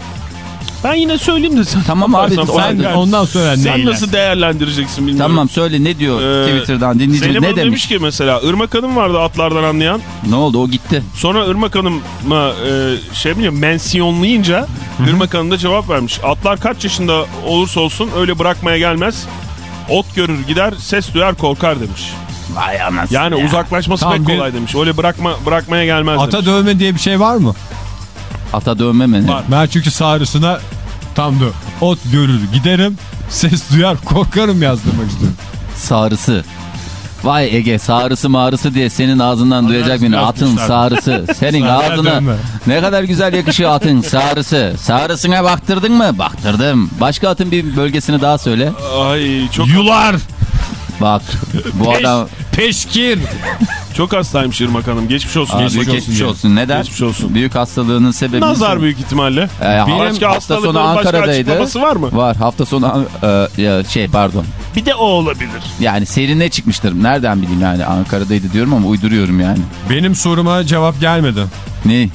Ben yine söyleyeyim de sen. Tamam abi, Sen- sen yani ondan sonra Sen neyle? nasıl değerlendireceksin bilmiyorum. Tamam söyle ne diyor Ee, Twitter'dan dinleyicimiz ne demiş? demiş ki mesela Irmak Hanım vardı atlardan anlayan. Ne oldu o gitti. Sonra Irmak Hanım'a e, şey bilmiyorum mensiyonlayınca Irmak Hanım da cevap vermiş. Atlar kaç yaşında olursa olsun öyle bırakmaya gelmez. Ot görür gider ses duyar korkar demiş. Vay anasını Yani ya. uzaklaşması Tamam, pek bir- kolay demiş. Öyle bırakma bırakmaya gelmez Ata demiş. dövme diye bir şey var mı? Ata dövme mi? Var. Ben çünkü sağrısına tam da ot görür giderim ses duyar korkarım yazdırmak istiyorum. Sağrısı. Vay Ege sağrısı mağrısı diye senin ağzından duyacak beni. Atın sağrısı. Senin ağzına ne kadar güzel yakışıyor atın sağrısı. Sağrısına baktırdın mı? Baktırdım. Başka atın bir bölgesini daha söyle. Ay çok Yular, Bak bu adam peşkir. çok hastaymış Irmak Hanım. Geçmiş olsun. Abi, Geçmiş geçmiş, olsun. olsun. Neden? Geçmiş olsun. Büyük hastalığının sebebi. Nazar büyük ihtimalle. Ee, Benim hafta başka sonu başka Ankara'daydı. açıklaması var mı? Var. Hafta sonu e, ya şey pardon. Bir de o olabilir. Yani serine çıkmıştır. Nereden bileyim yani Ankara'daydı diyorum ama uyduruyorum yani. Benim soruma cevap gelmedi. Ne?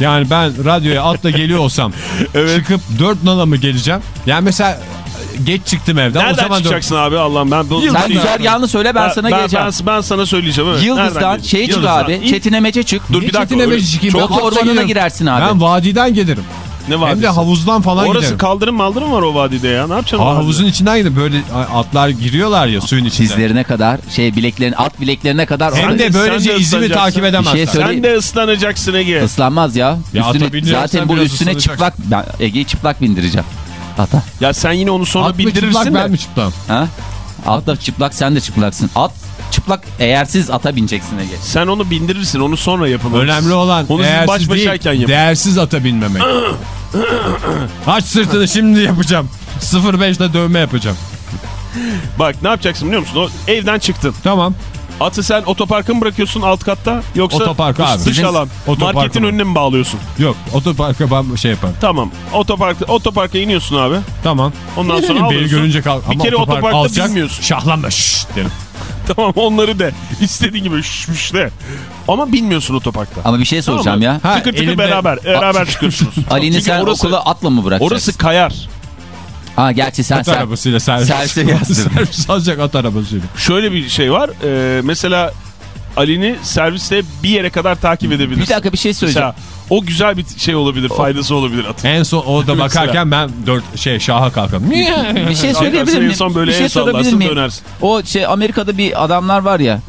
Yani ben radyoya atla geliyor olsam çıkıp dört nala mı geleceğim? Yani mesela geç çıktım evden. o Nereden zaman çıkacaksın abi Allah'ım ben bunu... Sen güzergahını söyle ben, sana geleceğim. Ben, ben sana söyleyeceğim. Evet. Yıldız'dan şeye çık Yıldız'dan. abi. İn- Çetinemece çık. Dur bir dakika. Çetin öyle- Emeci çıkayım. Çok Ben ormanına girersin abi. Ben vadiden gelirim. ne Hem vadisi? de havuzdan falan Orası giderim. kaldırım maldırım var o vadide ya. Ne yapacaksın? o Aa, havuzun içinden giderim. Böyle atlar giriyorlar ya suyun içinde. Dizlerine kadar şey bileklerin at bileklerine kadar Hem de böylece de izimi ıslanacaksın. takip Bir edemezler. şey Sen de ıslanacaksın Ege. ıslanmaz ya. Ya Üstüne- zaten bu üstüne çıplak ben Ege'yi çıplak bindireceğim. Ata. Ya sen yine onu sonra At mı çıplak bildirirsin ben de. mi çıplak? Ha? At da çıplak sen de çıplaksın. At çıplak eğersiz ata bineceksin Ege. Sen onu bindirirsin onu sonra yapın. Önemli olan Onu siz değersiz baş başayken değil, yapın. değersiz ata binmemek. Aç sırtını şimdi yapacağım. 05'te dövme yapacağım. Bak ne yapacaksın biliyor musun? O evden çıktın. Tamam. Atı sen otoparka mı bırakıyorsun alt katta yoksa Otoparka dış, abi. dış Bizim alan otoparka marketin mı? önüne mi bağlıyorsun? Yok otoparka ben şey yaparım. Tamam. Otoparka otoparka iniyorsun abi. Tamam. Ondan sonra Beni alıyorsun. görünce kalk. Bir kere otopark otoparkta alacak, bilmiyorsun. Şahlanma şşş derim. Tamam onları de istediğin gibi şşş de. Ama bilmiyorsun otoparkta. Ama bir şey soracağım Tamam ya. Ha, tıkır tıkır elimde- beraber beraber çıkıyorsunuz. Ali'ni sen orası, okula atla mı bırakacaksın? Orası kayar. Ha gerçi sen At arabasıyla servis. servise yazdırdım. servis alacak at arabasıyla. Şöyle bir şey var. Ee, mesela Ali'ni serviste bir yere kadar takip edebilirsin. Bir dakika bir şey söyleyeceğim. Mesela o güzel bir şey olabilir, faydası olabilir atın. En son orada Mesela. bakarken ben dört şey şaha kalkarım. Bir şey söyleyebilir miyim? En son böyle bir şey sorabilir miyim? dönersin. O şey Amerika'da bir adamlar var ya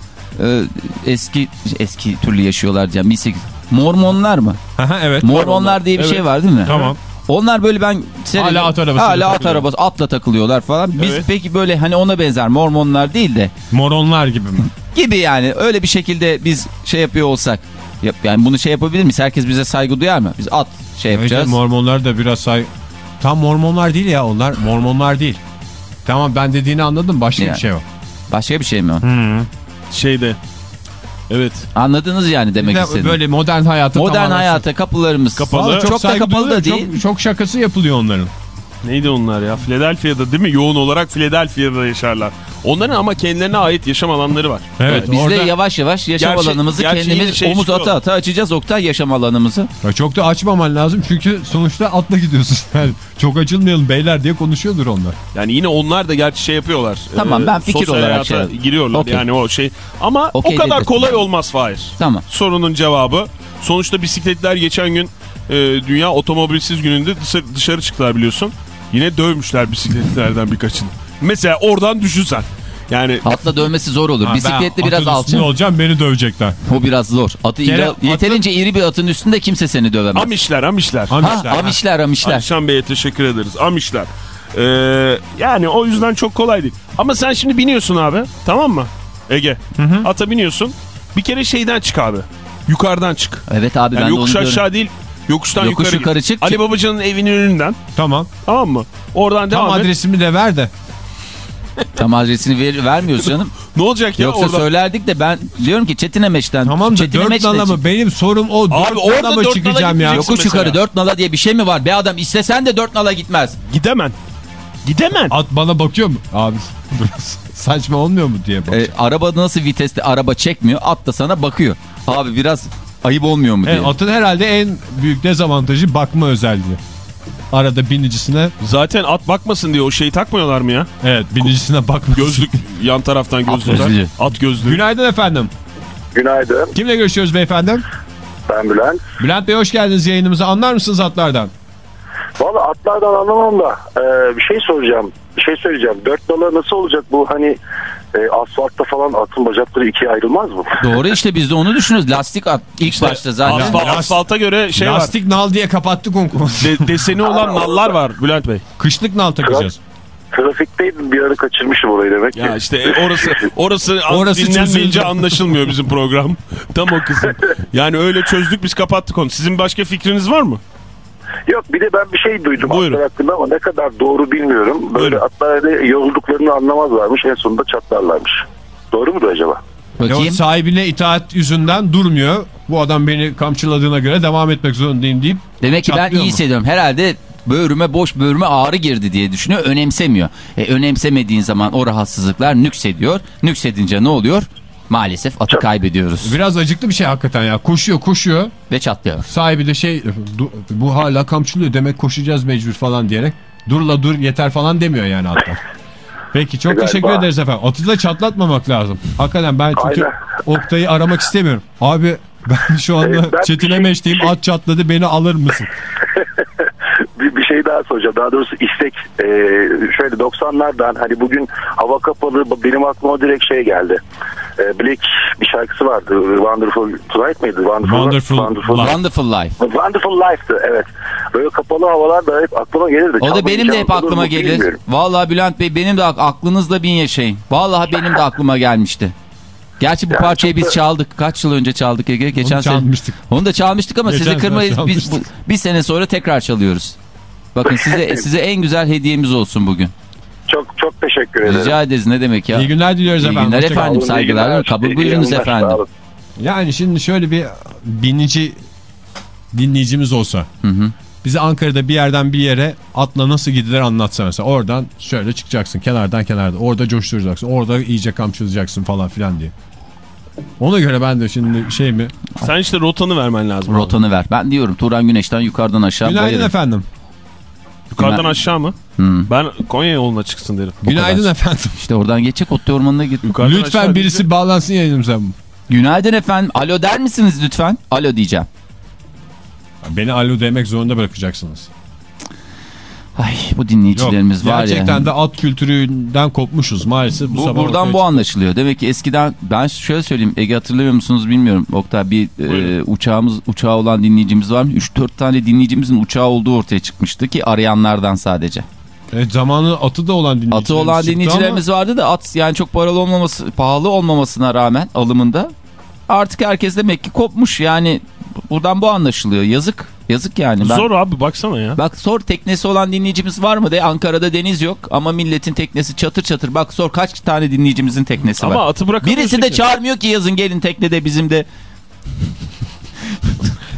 e, eski eski türlü yaşıyorlar diyeceğim. 18 Mormonlar mı? Aha, evet. Mormonlar diye bir Evet. şey var değil mi? Tamam. Onlar böyle ben. Hala at arabasıyla Hala at arabası atla takılıyorlar falan. Biz Evet. peki böyle hani ona benzer mormonlar değil de Moronlar gibi mi? gibi yani öyle bir şekilde biz şey yapıyor olsak yani bunu şey yapabilir miyiz? Herkes bize saygı duyar mı? Biz at şey yapacağız. mormonlar da biraz say... Tam mormonlar değil ya onlar. Mormonlar değil. Tamam ben dediğini anladım. Başka Yani. bir şey var. Başka bir şey mi o? Şeyde. Evet. Anladınız yani demek Bir de istedim. Böyle modern hayata Modern hayata kapılarımız Kapalı. Vallahi Çok, da kapalı da değil. Çok, çok şakası yapılıyor onların. Neydi onlar ya? Philadelphia'da değil mi? Yoğun olarak Philadelphia'da yaşarlar. Onların ama kendilerine ait yaşam alanları var. Evet, Biz orada de yavaş yavaş yaşam Gerçi- alanımızı kendimiz şey omuz ata ata açacağız Oktay yaşam alanımızı. Ya çok da açmaman lazım çünkü sonuçta atla gidiyorsun. Yani çok açılmayalım beyler diye konuşuyordur onlar. Yani yine onlar da gerçi şey yapıyorlar. Tamam, ben fikir sosyal olarak şey- giriyorlar Okey. yani o şey. Ama Okey o kadar dedim. kolay olmaz Fahir. Tamam. Sorunun cevabı. Sonuçta bisikletler geçen gün e, Dünya Otomobilsiz Günü'nde dışarı, dışarı çıktılar biliyorsun. Yine dövmüşler bisikletlerden birkaçını. Mesela oradan düşünsen. Yani Atla dövmesi zor olur. Ha, Bisikletli biraz alçak. olacağım beni dövecekler. O biraz zor. Atı Kere iri- atın- yeterince iri bir atın üstünde kimse seni dövemez. Amişler Amişler. Amişler, ha, amişler amişler. Alişan Bey'e teşekkür ederiz. Amişler. Ee, yani o yüzden çok kolay değil. Ama sen şimdi biniyorsun abi. Tamam mı? Ege. Ata biniyorsun. Bir kere şeyden çık abi. Yukarıdan çık. Evet abi Yani ben de onu yokuş diyorum. aşağı değil. Yokuştan Yokuş yukarı, yukarı çık. Ali Babacan'ın evinin önünden. Tamam. Tamam mı? Oradan Tam devam et. adresimi de ver de. Tam adresini ver, vermiyoruz canım. Ne olacak ya Yoksa orada? söylerdik de ben diyorum ki Çetinemeç'ten. Tamam da Çetinemeç'le dört nala mı? Benim sorum o. Dört Abi orada nala mı dört nala çıkacağım ya? gideceksin. Yokuş mesela. yukarı dört nala diye bir şey mi var? Be adam istesen de dört nala gitmez. Gidemen. Gidemen. At bana bakıyor mu? Abi saçma olmuyor mu diye bak. E, araba nasıl viteste araba çekmiyor at da sana bakıyor. Abi biraz ayıp olmuyor mu diye. Evet, atın herhalde en büyük dezavantajı bakma özelliği. Arada binicisine Zaten at bakmasın diye o şeyi takmıyorlar mı ya? evet binicisine bakma. Gözlük yan taraftan gözlükler. gözlüğü. At gözlüğü. Günaydın efendim. Günaydın. Kimle görüşüyoruz beyefendi? Ben Bülent. Bülent Bey hoş geldiniz yayınımıza. Anlar mısınız atlardan? Valla atlardan anlamam da e, bir şey soracağım. Bir şey söyleyeceğim. Dört nala nasıl olacak bu hani e, asfaltta falan atın bacakları ikiye ayrılmaz mı? Doğru işte biz de onu düşünüyoruz. Lastik at ilk başta zaten. Asfal- Last- asfalta göre şey Lastik nal diye kapattık onu. var. De- deseni olan nallar var Bülent Bey. Kışlık nal takacağız. Trafikteydim bir ara kaçırmışım orayı demek ki. Ya işte e, orası orası, Orası dinlenmeyince anlaşılmıyor bizim program. Tam o kısım. Yani öyle çözdük biz kapattık onu. Sizin başka fikriniz var mı? Yok bir de ben bir şey duydum Buyurun. atlar hakkında ama ne kadar doğru bilmiyorum. Böyle Buyurun. atlar öyle yorulduklarını anlamazlarmış en sonunda çatlarlarmış. Doğru mudur acaba? O Bakayım. sahibine itaat yüzünden durmuyor. Bu adam beni kamçıladığına göre devam etmek zorundayım deyip Demek ki ben iyi mu? hissediyorum. Herhalde böğrüme boş böğrüme ağrı girdi diye düşünüyor. Önemsemiyor. E, önemsemediğin zaman o rahatsızlıklar nüksediyor. Nüksedince ne oluyor? Maalesef atı kaybediyoruz. biraz acıklı bir şey hakikaten ya. Koşuyor koşuyor. Ve çatlıyor. Sahibi de şey "Du- bu hala kamçılıyor demek koşacağız mecbur falan diyerek dur la dur yeter falan demiyor yani atlar. Peki çok Galiba. teşekkür ederiz efendim. Atı da çatlatmamak lazım. Hakikaten ben çünkü Aynen. Oktay'ı aramak istemiyorum. Abi ben şu anda Evet, ben Çetin'e bir şey- at çatladı beni alır mısın? bir, bir şey daha soracağım. Daha doğrusu istek. Ee, şöyle 90'lardan hani bugün hava kapalı benim aklıma direkt şey geldi. Ee, Black bir şarkısı vardı. Wonderful Tonight mıydı? Wonderful, Wonderful Life. Wonderful Life. Wonderful Life'tı evet. Böyle kapalı havalar da hep aklıma gelirdi. O da benim de hep aklıma gelir. bilmiyorum. Vallahi Bülent Bey benim de ak- aklınızda bin yaşayın. Vallahi benim de aklıma gelmişti. Gerçi bu Yani parçayı biz da- çaldık. Kaç yıl önce çaldık Ege? Geçen Onu sene. çalmıştık. Onu da çalmıştık ama Geçen sizi sene kırmayız. Biz bu, bir sene sonra tekrar çalıyoruz. Bakın size size en güzel hediyemiz olsun bugün. Çok çok teşekkür ederim. Rica ederiz ne demek ya. İyi günler diliyoruz İyi efendim. günler efendim. İyi saygılar, günler. kabul buyurunuz efendim. Yani şimdi şöyle bir binici dinleyicimiz olsa. Bize Ankara'da bir yerden bir yere atla nasıl gidilir anlatsa mesela. Oradan şöyle çıkacaksın kenardan kenarda. Orada coşturacaksın. Orada iyice kamçılayacaksın falan filan diye. Ona göre ben de şimdi şey mi? Sen işte rotanı vermen lazım. Rotanı ver. Ben diyorum Turan Güneş'ten yukarıdan aşağı Günaydın bayırım. efendim. Yukarıdan Günaydın. aşağı mı? Hmm. Ben Konya yoluna çıksın derim. Günaydın efendim. İşte oradan geçecek Otte Ormanı'na git. Yukarıdan Lütfen birisi bağlansın yayınımıza. Günaydın efendim. Alo der misiniz lütfen? Alo diyeceğim. Beni alo demek zorunda bırakacaksınız. Ay bu Yok, dinleyicilerimiz var ya. gerçekten de at kültüründen kopmuşuz maalesef. Bu, Bu, sabah buradan bu anlaşılıyor. Demek ki eskiden ben şöyle söyleyeyim Ege hatırlamıyor musunuz bilmiyorum. Oktay bir e, uçağımız uçağı olan dinleyicimiz var mı? 3-4 tane dinleyicimizin uçağı olduğu ortaya çıkmıştı ki arayanlardan sadece. Evet, zamanı atı da olan dinleyicilerimiz Atı olan dinleyicilerimiz vardı da at yani çok paralı olmaması pahalı olmamasına rağmen alımında artık herkes demek ki kopmuş yani buradan bu anlaşılıyor. Yazık. Yazık yani. Ben, Zor abi baksana ya. Bak sor teknesi olan dinleyicimiz var mı de Ankara'da deniz yok ama milletin teknesi çatır çatır. Bak sor kaç tane dinleyicimizin teknesi Ama var. atı bırakamıyorsun Birisi de ki. çağırmıyor ki yazın gelin teknede bizim de.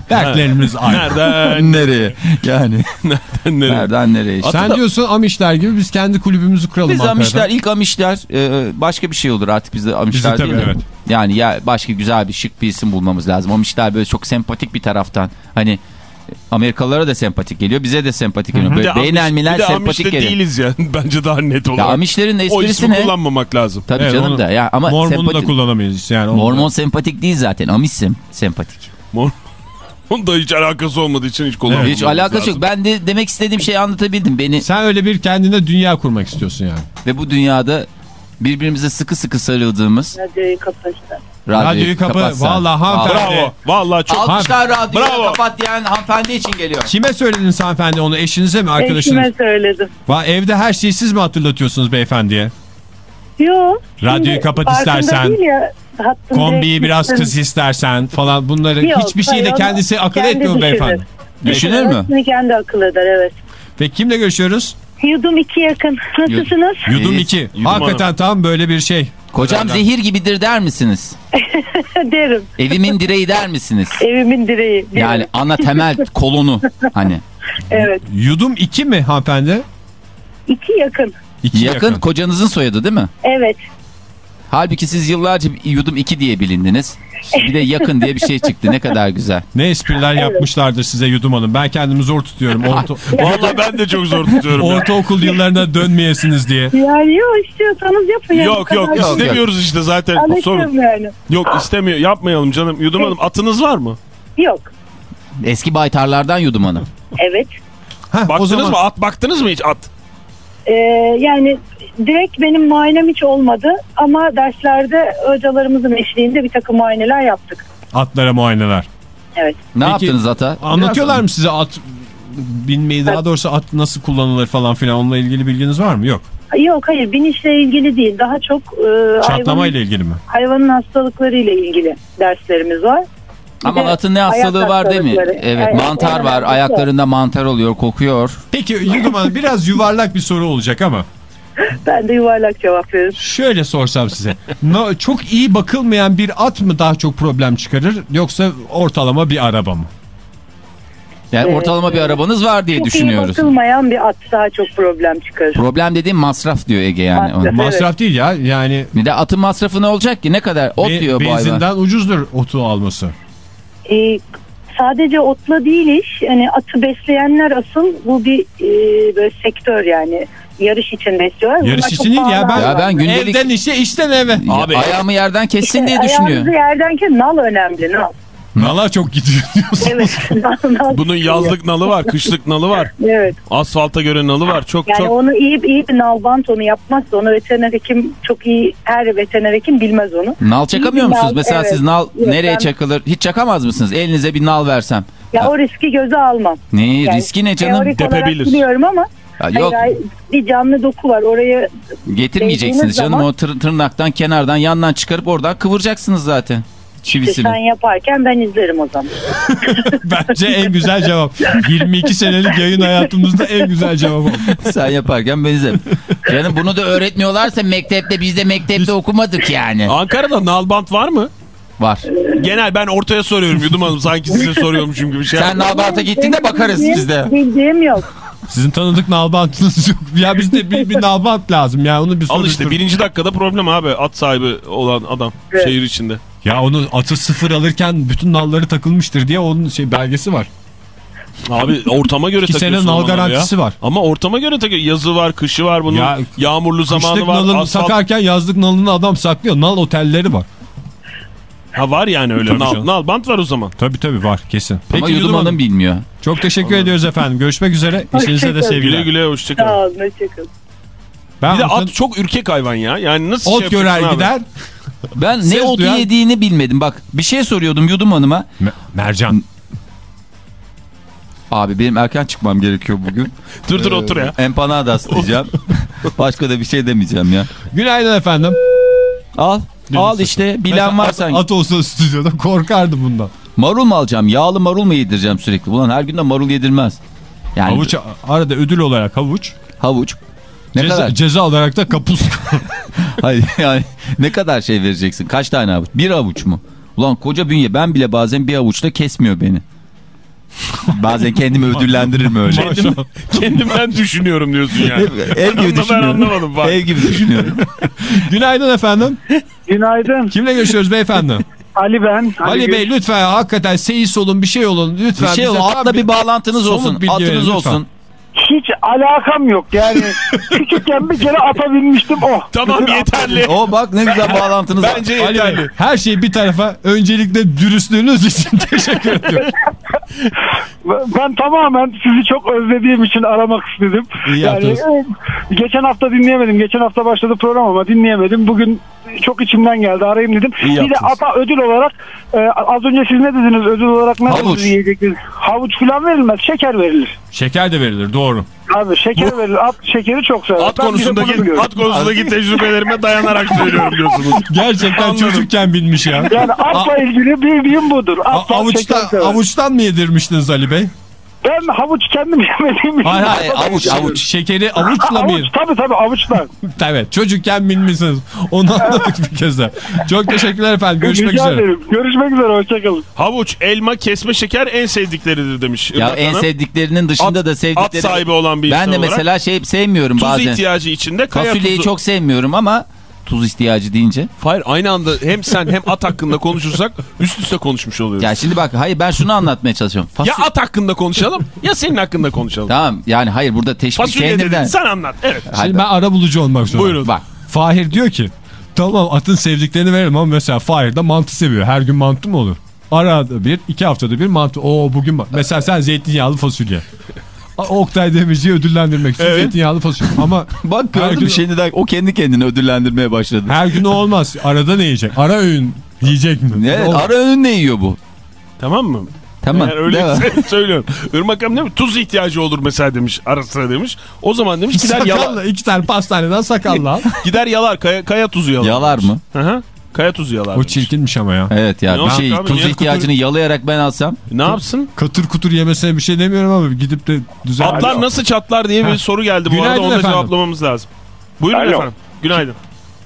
ama Dertlerimiz aynı. Nereden? Nereye? Yani Nereden? nereye? nereden nereye işte. Sen diyorsun Amişler gibi biz kendi kulübümüzü kuralım Biz Ankara'da. Amişler ilk Amişler e, başka bir şey olur artık bizde Amişler Bizde değil tabii, mi? evet. Yani ya başka güzel bir şık bir isim bulmamız lazım. Amişler böyle çok sempatik bir taraftan. Hani Amerikalılara da sempatik geliyor bize de sempatik geliyor. Bir de Böyle Amiş- beynelmiler bir de sempatik Amiş'te geliyor. değiliz ya. Bence daha net olarak. Ya Amişlerin esprisi ne? kullanmamak lazım. Tabii Evet, canım onu- da ya ama Mormon'u da sempatik. kullanamayız yani. onu da- Mormon sempatik değil zaten. Amişsim sempatik. Mor- Onun da hiç alakası olmadığı için hiç kullanmamamız Hiç alakası lazım. yok. Ben de demek istediğim şeyi anlatabildim. Beni Sen öyle bir kendine dünya kurmak istiyorsun yani. ve bu dünyada Birbirimize sıkı sıkı sarıldığımız Radyoyu kapatın. radyoyu, Radyoyu kapı- kapatsan. Vallahi hanımefendi. Bravo. Vallahi çok. Alkışlar radyoyu Bravo. kapat diyen hanımefendi için geliyor. Kime söylediniz hanımefendi onu? Eşinize mi arkadaşınız? Eşime söyledim. Va evde her şeyi siz mi hatırlatıyorsunuz beyefendiye? Yok. Radyoyu kapat istersen. ya, Kombiyi biraz kıs istersen falan bunları Yok, hiçbir şeyi de kendisi akıl kendi etmiyor mu düşünür. beyefendi? Düşünür mü? Kendi akıl eder evet. Peki kimle görüşüyoruz? Yudum iki yakın. Nasılsınız? Yudum İyi. 2. Yudum Hakikaten tam böyle bir şey. Kocam zehir gibidir der misiniz? Derim. Evimin direği der misiniz? Evimin direği. derim. Yani ana temel kolonu hani. Evet. Yudum 2 mi hanımefendi? İki yakın. 2 Yakın, kocanızın soyadı değil mi? Evet. Halbuki siz yıllarca yudum 2 diye bilindiniz. Bir de yakın diye bir şey çıktı. Ne kadar güzel. Ne espriler yapmışlardır size Yudum Hanım. Ben kendimi zor tutuyorum. Orta, Vallahi ben de çok zor tutuyorum. ortaokul yıllarına dönmeyesiniz diye. Yani yok istiyorsanız yapın. yani. Yok yok kadar istemiyoruz işte zaten Alıştım sorun. yani. Yok istemiyor yapmayalım canım. Yudum Hanım atınız var mı? Yok. Eski baytarlardan yudum hanım. Evet. Heh, Baktınız zaman mı at baktınız mı hiç at? Ee, yani direkt benim muayenem hiç olmadı ama derslerde hocalarımızın eşliğinde bir takım muayeneler yaptık. atlara muayeneler. Evet. Ne Peki, yaptınız ata? Anlatıyorlar Biraz- mı size at binmeyi daha doğrusu at nasıl kullanılır falan filan onunla ilgili bilginiz var mı? Yok. Yok hayır binişle ilgili değil. Daha çok e, Çatlama hayvanın, ile ilgili mi? hayvanın hastalıkları ile ilgili derslerimiz var. Ama de atın ne hastalığı var değil mi? Evet Ayak- mantar var. ayak- Ayaklarında mantar oluyor, kokuyor. Peki Yudum Hanım biraz yuvarlak bir soru olacak ama. Ben de yuvarlak cevap veririm. Şöyle sorsam size. No, çok iyi bakılmayan bir at mı daha çok problem çıkarır yoksa ortalama bir araba mı? Yani Evet. ortalama bir arabanız var diye Çok iyi düşünüyoruz. bakılmayan bir at daha çok problem çıkarır. Problem dediğim masraf diyor Ege yani. Masraf. Evet. Masraf değil ya yani Bir de atın masrafı ne olacak ki? Ne kadar? Ot be- diyor bu hayvan. benzinden ucuzdur otu alması. Ee, sadece otla değil iş. Hani atı besleyenler asıl bu bir e, böyle sektör yani. Yarış için besliyorlar. Yarış Bunlar için değil ya, ben- Ya ben gündelik Evden işe işten eve. Abi- ayağımı yerden kessin diye İşte düşünüyor. Ayağınızı yerdenken nal önemli nal. Nala çok gidiyor diyorsun. Evet. nal, nal Bunun yazlık nalı var, kışlık nalı var. Evet. Asfalta göre nalı var. Çok Yani çok. onu iyi, iyi bir nalbant onu yapmazsa onu veteriner hekim çok iyi her veteriner hekim bilmez onu. Nal çakamıyor İyi musunuz? nal, Mesela evet. siz nal Yok, nereye ben- çakılır? Hiç çakamaz mısınız? Elinize bir nal versem. Ya Ha. o riski göze almam. Ne Yani riski ne canım? Tepebilir. biliyorum ama Ya yok hayır, bir canlı doku var oraya getirmeyeceksiniz canım. zaman- O tır- tırnaktan kenardan yandan çıkarıp oradan kıvıracaksınız zaten. Çivisini. sen yaparken ben izlerim o zaman. Bence en güzel cevap. 22 senelik yayın hayatımızda en güzel cevap o. Sen yaparken ben izlerim. Canım bunu da öğretmiyorlarsa mektepte biz de mektepte okumadık yani. Ankara'da nalbant var mı? Var. Genel ben ortaya soruyorum Yudum Hanım. Sanki size soruyormuşum gibi şey. Sen Nalbant'a gittiğinde bakarız Bildiğim- biz de. Bildiğim yok. Sizin tanıdık nalbantınız yok. Ya bizde bir, bir nalbant lazım ya onu bir Al işte birinci dakikada problem abi. At sahibi olan adam Evet. şehir içinde. Ya onu atı sıfır alırken bütün nalları takılmıştır diye onun şey belgesi var. Abi ortama göre İki sene takıyorsun nal garantisi ya. var. Ama ortama göre takıyor. Yazı var, kışı var bunun. Ya, Yağmurlu zamanı Kışlık var. nalını asfalt- sakarken yazlık nalını adam saklıyor. Nal otelleri var. Ha var yani öyle. Tabii Nal, canım. nal bant var o zaman. Tabii tabii var kesin. Ama Yudum Hanım bilmiyor. Çok teşekkür ediyoruz efendim. Görüşmek üzere. İşinize de sevgiler. Güle güle hoşçakalın. Sağ olun. Hoşçakalın. Ben Bir de atın- at çok ürkek hayvan ya. Yani nasıl ot şey görer abi? gider. Ben Ses ne otu duyan- yediğini bilmedim. Bak bir şey soruyordum Yudum Hanım'a. Me- Mercan. Abi benim erken çıkmam gerekiyor bugün. Dur dur otur ya. Empanadas diyeceğim. Başka da bir şey demeyeceğim ya. Günaydın efendim. Al. Al işte bilen Mesela var at, sanki. at olsa stüdyoda korkardı bundan. Marul mu alacağım? Yağlı marul mu yedireceğim sürekli? Ulan her gün de marul yedirmez. Yani Havuç arada ödül olarak havuç. havuç. Ne ceza, kadar? ceza olarak da kapuz. Hayır yani ne kadar şey vereceksin? Kaç tane havuç? Bir havuç mu? Ulan koca bünye ben bile bazen bir havuçla kesmiyor beni. bazen kendimi ödüllendiririm öyle. Kendim, kendimden düşünüyorum diyorsun yani. Ev gibi Ben düşünüyorum. anlamadım bak. Ev gibi düşünüyorum. Günaydın efendim. Günaydın. Kimle görüşüyoruz beyefendi? Ali ben. Ali Gül. Bey lütfen hakikaten seyis olun bir şey olun Bir lütfen. şey bize olsun tam atla bir bağlantınız olsun. Atınız lütfen. olsun. Hiç alakam yok yani. Küçükken bir kere ata binmiştim oh. Tamam Bütün yeterli. O bak ne güzel bağlantınız var. Bence Ali Bey, yeterli. her şey bir tarafa öncelikle dürüstlüğünüz için teşekkür ediyorum. Ben tamamen sizi çok özlediğim için aramak istedim. İyi yani yaptınız. e, geçen hafta dinleyemedim. Geçen hafta başladı program ama dinleyemedim. Bugün çok içimden geldi. Arayayım dedim. İyi bir de yaptınız. ata ödül olarak e, az önce siz ne dediniz? Ödül olarak ne Havuç. dediniz yiyecektiniz? Havuç falan verilmez. Şeker verilir. Şeker de verilir doğru. Abi şeker verilir. At şekeri çok sever. At Ben bir de bunu konusundaki biliyorum. at konusundaki tecrübelerime dayanarak söylüyorum diyorsunuz. Gerçekten Anladım. çocukken bilmiş ya. Yani atla ilgili bildiğim budur. A- Atla şeker sever. avuçtan mı yedirmiştiniz Ali Bey? Ben havuç kendim yemediğim için. Hayır, hayır, avuç, avuç. Şekeri avuçla mı? Avuç tabii tabii avuçlar. Evet çocukken bilmişsiniz. Onu anladık bir kez de. Çok teşekkürler efendim. Görüşmek Rica üzere. ederim. Görüşmek üzere. Hoşçakalın. Havuç, elma, kesme şeker en sevdikleridir demiş. Ya Irmak en Hanım. sevdiklerinin dışında At- da sevdikleri. at sahibi olan bir Ben insan de olarak mesela şey sevmiyorum Tuz bazen. ihtiyacı içinde kaya Fasulyeyi tuzu. çok sevmiyorum ama tuz ihtiyacı deyince. Hayır aynı anda hem sen hem at hakkında konuşursak üst üste konuşmuş oluyoruz. Ya şimdi bak hayır ben şunu anlatmaya çalışıyorum. Ya Fasulye... at hakkında konuşalım ya senin hakkında konuşalım. Tamam yani hayır burada teşvik Fasulye dedin kendimden. sen anlat. Evet. Şimdi ben ara bulucu olmak zorundayım. Buyurun. Bak Fahir diyor ki tamam atın sevdiklerini verelim ama mesela Fahir de mantı seviyor. Her gün mantı mı olur? Arada bir, iki haftada bir mantı. Oo bugün mesela sen zeytinyağlı fasulye. Oktay Demirci'yi ödüllendirmek için Evet. zeytinyağlı fasulye. Ama bak gördüm gün- şimdiden o kendi kendini ödüllendirmeye başladı. her gün olmaz. Arada ne yiyecek? Ara öğün yiyecek mi? Evet ara önün ne yiyor bu? Tamam mı? Tamam. Eğer öyle devam. söylüyorum. Irmak Hanım mi? Tuz ihtiyacı olur mesela demiş ara sıra demiş. O zaman demiş gider yalar. Sakallı. iki tane pastaneden sakallı al. Gider yalar kaya, kaya tuzu yalar. Yalar mı? Hı hı. Kaya tuzu yalar. O çirkinmiş ama ya. Evet ya Ne bir şey abi? tuz ihtiyacını yalayarak ben alsam. Ne yapsın? Katır kutur yemesine bir şey demiyorum ama gidip de düzen... Atlar nasıl çatlar diye bir Ha. soru geldi. Bu Günaydın arada onu da efendim. cevaplamamız lazım. Buyurun Alo. efendim. Günaydın.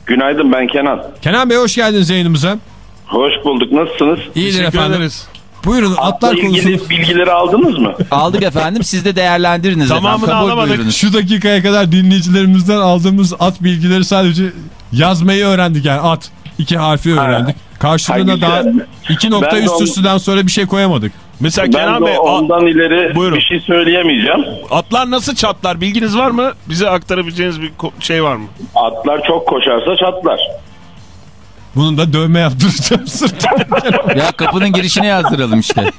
Günaydın ben Kenan. Kenan Bey hoş geldiniz yayınımıza. Hoş bulduk. Nasılsınız? İyidir efendim. ederiz. Buyurun atlar Atla konusunu. bilgileri aldınız mı? Aldık efendim siz de değerlendiriniz Tamamını alamadık. buyurunuz. Şu dakikaya kadar dinleyicilerimizden aldığımız at bilgileri sadece yazmayı öğrendik yani at. İki harfi öğrendik. Karşılığına Ha, daha güzel. iki nokta Ben üst üstüden sonra bir şey koyamadık. Mesela Ben Kenan Bey ondan ileri Buyurun. bir şey söyleyemeyeceğim. atlar nasıl çatlar bilginiz var mı? Bize aktarabileceğiniz bir şey var mı? Atlar çok koşarsa çatlar. Bunun da dövme yaptıracağım sırtına. Ya kapının girişine yazdıralım işte.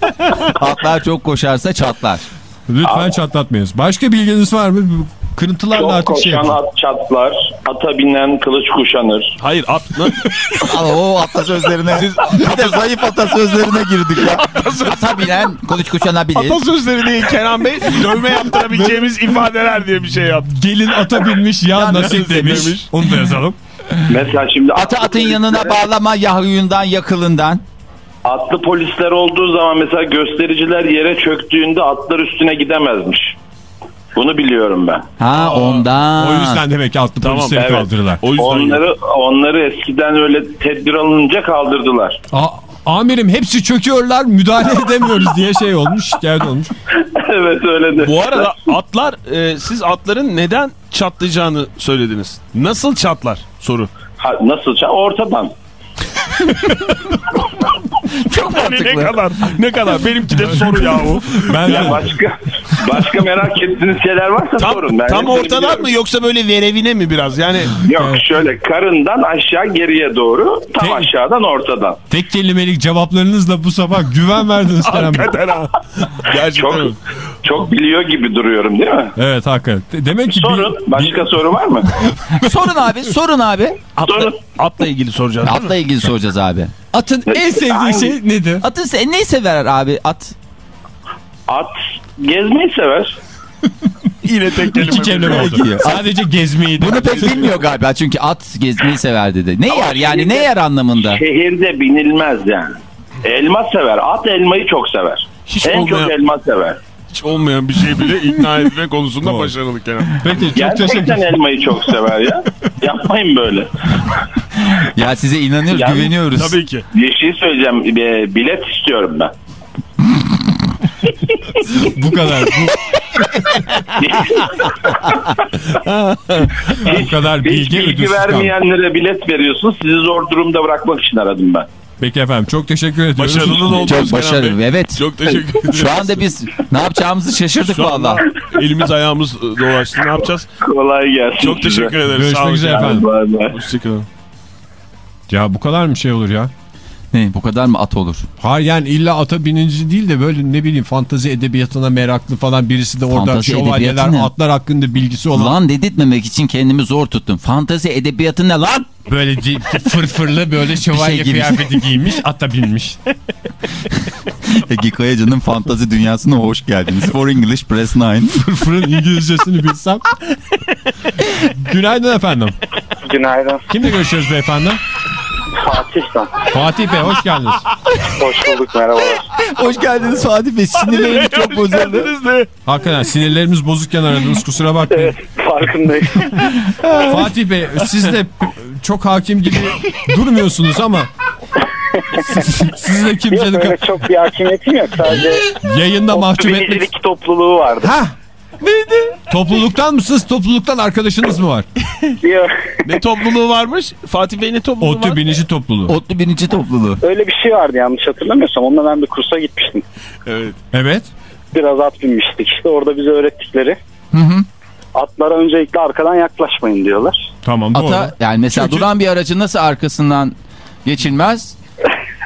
Atlar çok koşarsa çatlar. Lütfen çatlatmayınız. Başka bilginiz var mı? Kırıntılarla Çok artık şey koşan at çatlar. Ata binen kılıç kuşanır. Hayır at o atasözlerine. bir de zayıf atasözlerine girdik ya. Ata binen kılıç kuşanabilir. atasözleri değil Kenan Bey. Dövme yaptırabileceğimiz ifadeler diye bir şey yaptı. Gelin ata binmiş ya Ya nasip demiş. demiş. Onu da yazalım. Mesela şimdi Atı atın yanına bağlama yahuyundan yakılından. atlı polisler olduğu zaman mesela göstericiler yere çöktüğünde atlar üstüne gidemezmiş. Bunu biliyorum ben. Ha ondan. O yüzden demek ki atlı Tamam, polisleri evet. kaldırırlar. O yüzden Onları onları eskiden öyle tedbir alınınca kaldırdılar. A- amirim hepsi çöküyorlar müdahale edemiyoruz diye şey olmuş şikayet olmuş. evet öyle de. Bu arada atlar e, siz atların neden çatlayacağını söylediniz. Nasıl çatlar soru. Ha, nasıl? ça- Ortadan. Çok Yani ne kadar ne kadar benimki de soru yahu. Ben Ya başka başka merak ettiğiniz şeyler varsa Tam, sorun. Ben tam ortadan biliyorum. mı yoksa böyle verevine mi biraz? Yani Yok şöyle karından aşağı geriye doğru tam Tek- aşağıdan ortadan. tek kelimelik cevaplarınızla bu sabah güven verdiniz Kerem Bey. hakikaten ha. Gerçekten Çok çok biliyor gibi duruyorum değil mi? Evet hakikaten. De- Demek ki bir- Sorun. Başka soru var mı? sorun abi sorun abi. Atla, Sorun. atla ilgili soracağız? Atla ilgili soracağız abi. Atın en sevdiği şey nedir? Atın sen ne sever abi at? At gezmeyi sever. Yine tek kelime. İki kelime oldu. Sadece gezmeyi de. Bunu pek bilmiyor galiba çünkü at gezmeyi sever dedi. Ne yer yani ne yer anlamında? Şehirde binilmez yani. Elma sever. At elmayı çok sever. Hiç en olmayan- çok elma sever. Hiç olmayan bir şey bile ikna etme konusunda başarılı Kenan. Peki çok Gerçekten teşekkür elmayı çok sever ya. Yapmayın böyle. Ya size inanıyoruz Yani- güveniyoruz. Tabii ki. Bir şey söyleyeceğim. Bir bilet istiyorum ben. Bu kadar. Bu, bu kadar Hiç bilgi bilgi ödülsüz kaldı. vermeyenlere bilet veriyorsunuz. Sizi zor durumda bırakmak için aradım ben. Peki efendim çok teşekkür ediyoruz. Başarılı oldunuz Çok Kenan başarılı Bey. evet. Çok teşekkür ederim. Şu anda biz ne yapacağımızı şaşırdık valla. elimiz ayağımız dolaştı. Ne yapacağız? Kolay gelsin. Çok size. teşekkür ederiz. Görüşmek Sağ olun üzere efendim. Hoşçakalın. Ya bu kadar mı şey olur ya? Ne bu kadar mı at olur? Hayır yani illa ata binici değil de böyle ne bileyim fantazi edebiyatına meraklı falan birisi de orada Fantazi şövalyeler atlar hakkında bilgisi olan Lan dedirtmemek için kendimi zor tuttum. Fantazi edebiyatı ne lan? böyle fırfırlı böyle şövalye şey gibi. kıyafeti giymiş ata binmiş. Ege Kayacan'ın fantazi dünyasına hoş geldiniz. For English Press 9. Fırfırın İngilizcesini bilsem. Günaydın efendim. Günaydın. Kimle görüşüyoruz beyefendi? Fatih ben. Fatih Bey hoş geldiniz. Hoş bulduk merhabalar. hoş geldiniz Fatih Bey. Sinirlerimiz çok bozuldu. Hakikaten sinirlerimiz bozukken aradınız kusura bakmayın. Farkındayım. Fatih Bey siz de çok hakim gibi durmuyorsunuz ama siz, siz de kimsenin Yok öyle çok bir hakimiyetim yok. Sadece yayında mahcup etmek... topluluğu vardı. Ha Neydi? Topluluktan mısınız? Topluluktan arkadaşınız mı var? Yok. Ne topluluğu varmış? Fatih Bey ne topluluğu Otlu var? binici topluluğu. Otlu binici topluluğu. Öyle bir şey vardı yanlış hatırlamıyorsam. Onunla ben bir kursa gitmiştim. Evet. Evet. Biraz at binmiştik işte. Orada bize öğrettikleri. Atlara öncelikle arkadan yaklaşmayın diyorlar. Tamam doğru. Ata yani mesela Çünkü- duran bir aracın nasıl arkasından geçilmez?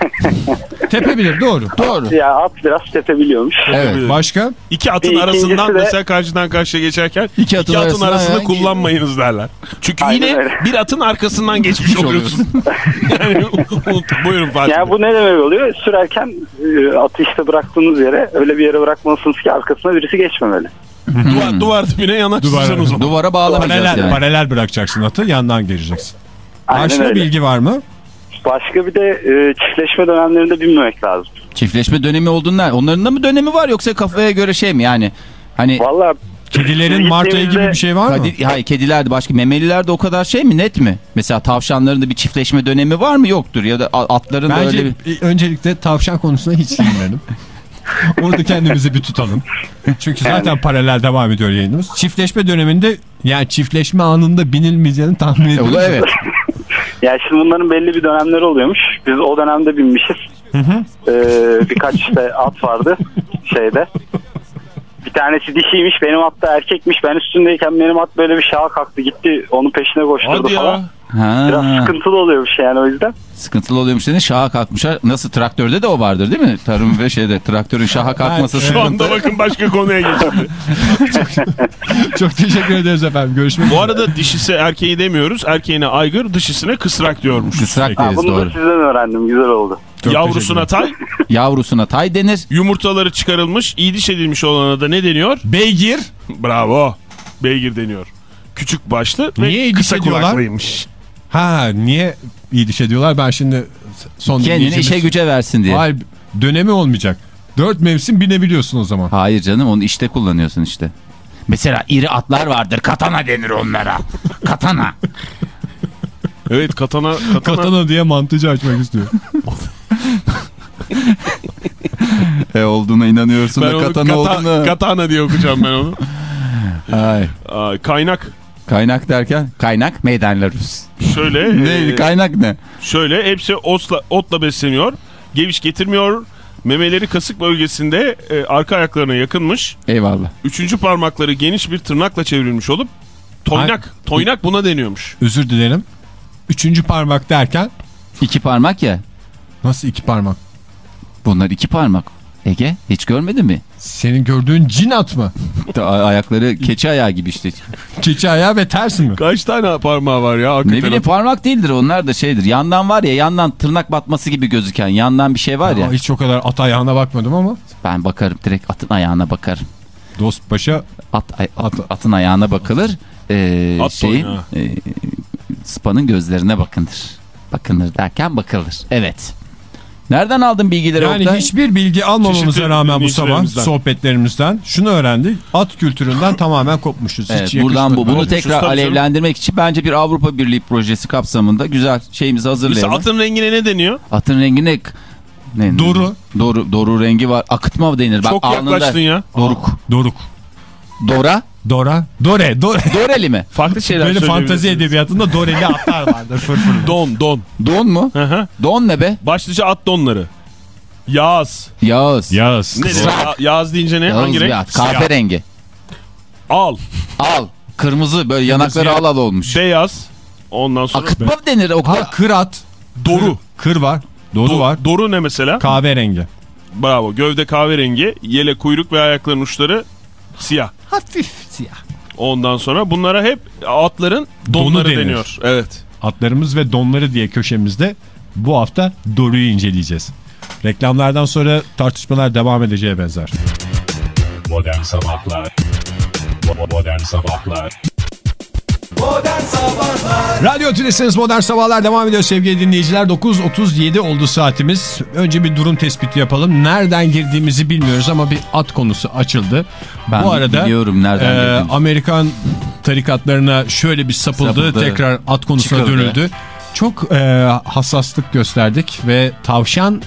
Tepebilir doğru. Doğru. Ya at biraz tepebiliyormuş. Evet. Başka? İki atın Bir arasından de- mesela karşıdan karşıya geçerken İki iki atın atın, arasına arasını kullanmayınız derler. Çünkü Aynen yine öyle. bir atın arkasından geçmiş oluyorsun. yani buyurun Fatih Yani bu ne demek oluyor? Sürerken e, atı işte bıraktığınız yere öyle bir yere bırakmalısınız ki arkasına birisi geçmemeli. Duvar, duvar dibine yanaştıracaksın Duvar- o zaman. Duvara bağlamayacağız Paralel, yani. paralel bırakacaksın atı yandan geleceksin. Aynen Başka öyle. bilgi var mı? Başka bir de e, çiftleşme dönemlerinde binmemek lazım. Çiftleşme dönemi olduğundan onların da mı dönemi var yoksa kafaya göre şey mi yani? Hani Valla Kedilerin Mart ayı gibi bir şey var mı? Hayır kedilerde başka memelilerde o kadar şey mi net mi? Mesela tavşanların da bir çiftleşme dönemi var mı yoktur ya da atların da Bence öyle bir... öncelikle tavşan konusuna hiç girmeyelim. Orada kendimizi bir tutalım. Çünkü zaten paralel devam ediyor yayınımız. Çiftleşme döneminde yani çiftleşme anında binilmeyeceğini tahmin E, da evet. ya şimdi bunların belli bir dönemleri oluyormuş. Biz o dönemde binmişiz. Ee, birkaç işte at vardı şeyde. Bir tanesi dişiymiş benim at da erkekmiş. Ben üstündeyken benim at böyle bir şaha kalktı gitti. Onun peşine koşturdu Hadi falan. ya. Biraz Ha, sıkıntılı oluyormuş yani o yüzden. sıkıntılı oluyormuş dedi şaha kalkmışlar. Nasıl traktörde de o vardır değil mi? Tarım ve şeyde traktörün şaha kalkması Evet, Şu anda bakın başka konuya geçildi. Çok teşekkür ederiz efendim. Görüşmek Bu arada dişisi erkeği demiyoruz. Erkeğine aygır, dişisine kısrak diyormuş. Kısrak Ha, deriz bunu doğru. da sizden öğrendim. Güzel oldu. Çok Yavrusuna tay, Yavrusuna tay denir. yumurtaları çıkarılmış, iyi diş edilmiş olana da ne deniyor? Beygir. Bravo. Beygir deniyor. Küçük başlı ve Niye kısa kulaklıymış. Ha niye iyi diş ediyorlar? Ben şimdi son Kendini dinleyicimiz- işe güce versin diye. Hayır dönemi olmayacak. Dört mevsim binebiliyorsun o zaman. Hayır canım onu işte kullanıyorsun işte. Mesela iri atlar vardır. Katana denir onlara. Katana. Evet katana, katana, Katana diye mantıcı açmak istiyor. E olduğuna inanıyorsun ben da katana kata- olduğuna. katana diye okuyacağım ben onu. Ay. Aa, kaynak Kaynak derken kaynak meydanlar Rus. şöyle Ne e, kaynak ne? şöyle hepsi otla, otla besleniyor. Geviş getirmiyor. Memeleri kasık bölgesinde e, arka ayaklarına yakınmış. Eyvallah. Üçüncü parmakları geniş bir tırnakla çevrilmiş olup toynak. Toynak buna deniyormuş. Özür dilerim. Üçüncü parmak derken İki parmak ya. nasıl iki parmak? Bunlar iki parmak. Ege hiç görmedin mi? Senin gördüğün cin at mı? Ayakları keçi ayağı gibi işte. Keçi ayağı ve ters mi? Kaç tane parmağı var ya? Ne bileyim parmak değildir onlar da şeydir. Yandan var ya yandan tırnak batması gibi gözüken yandan bir şey var ya. Aa, hiç o kadar at ayağına bakmadım ama. Ben bakarım direkt atın ayağına bakarım. Dost paşa At, ay- at- atın ayağına bakılır. Ee, At şeyin, e, Spa'nın gözlerine bakınır. Bakınır derken bakılır. Evet. Nereden aldın bilgileri yani Oktay? hiçbir bilgi almamamıza Çeşitli rağmen bu sabah sohbetlerimizden şunu öğrendik. At kültüründen tamamen kopmuşuz. Evet, Hiç buradan bu. Bunu Olmuşuz tekrar tabii alevlendirmek için bence bir Avrupa Birliği projesi kapsamında güzel şeyimizi Mesela hazırlayalım. atın rengine ne deniyor? Atın rengi ne? ne? Doru. Doru, doru rengi var. Akıtma denir. Bak, Çok alnında- yaklaştın ya. Doruk. Doruk. Dora. Dora. Dore. Dore. Doreli mi? Farklı şeyler Böyle söyleyebilirsiniz. edebiyatında Doreli atlar vardır fırfırlı. Don, don. Don mu? Hı hı. Don ne be? Başlıca at donları. Yağız. Yağız. Yağız. Ne. Ya- Yağız deyince ne? Yağız Hangi renk? at. Kahverengi. Al. Al. Kırmızı böyle yanakları al al olmuş. Beyaz. Ondan sonra Akıtma mı denir? O Ha kır at. Doru. Kır var. Doru Do- var. Doru ne mesela? Kahverengi. Bravo. Gövde kahverengi, yele kuyruk ve ayakların uçları siyah. Hafif siyah. Ondan sonra bunlara hep atların Donu donları denir. deniyor. Evet. Atlarımız ve donları diye köşemizde bu hafta Doru'yu inceleyeceğiz. Reklamlardan sonra tartışmalar devam edeceğe benzer. Modern Sabahlar Modern Sabahlar Modern Sabahlar Radyo Tülesi'niz Modern Sabahlar devam ediyor sevgili dinleyiciler. 9.37 oldu saatimiz. Önce bir durum tespiti yapalım. Nereden girdiğimizi bilmiyoruz ama bir at konusu açıldı. Ben Bu arada biliyorum nereden e, girdiğimizi. Amerikan tarikatlarına şöyle bir sapıldı. Sapıldı. Tekrar at konusuna Çıkıldı. dönüldü. Çok e, hassaslık gösterdik ve tavşan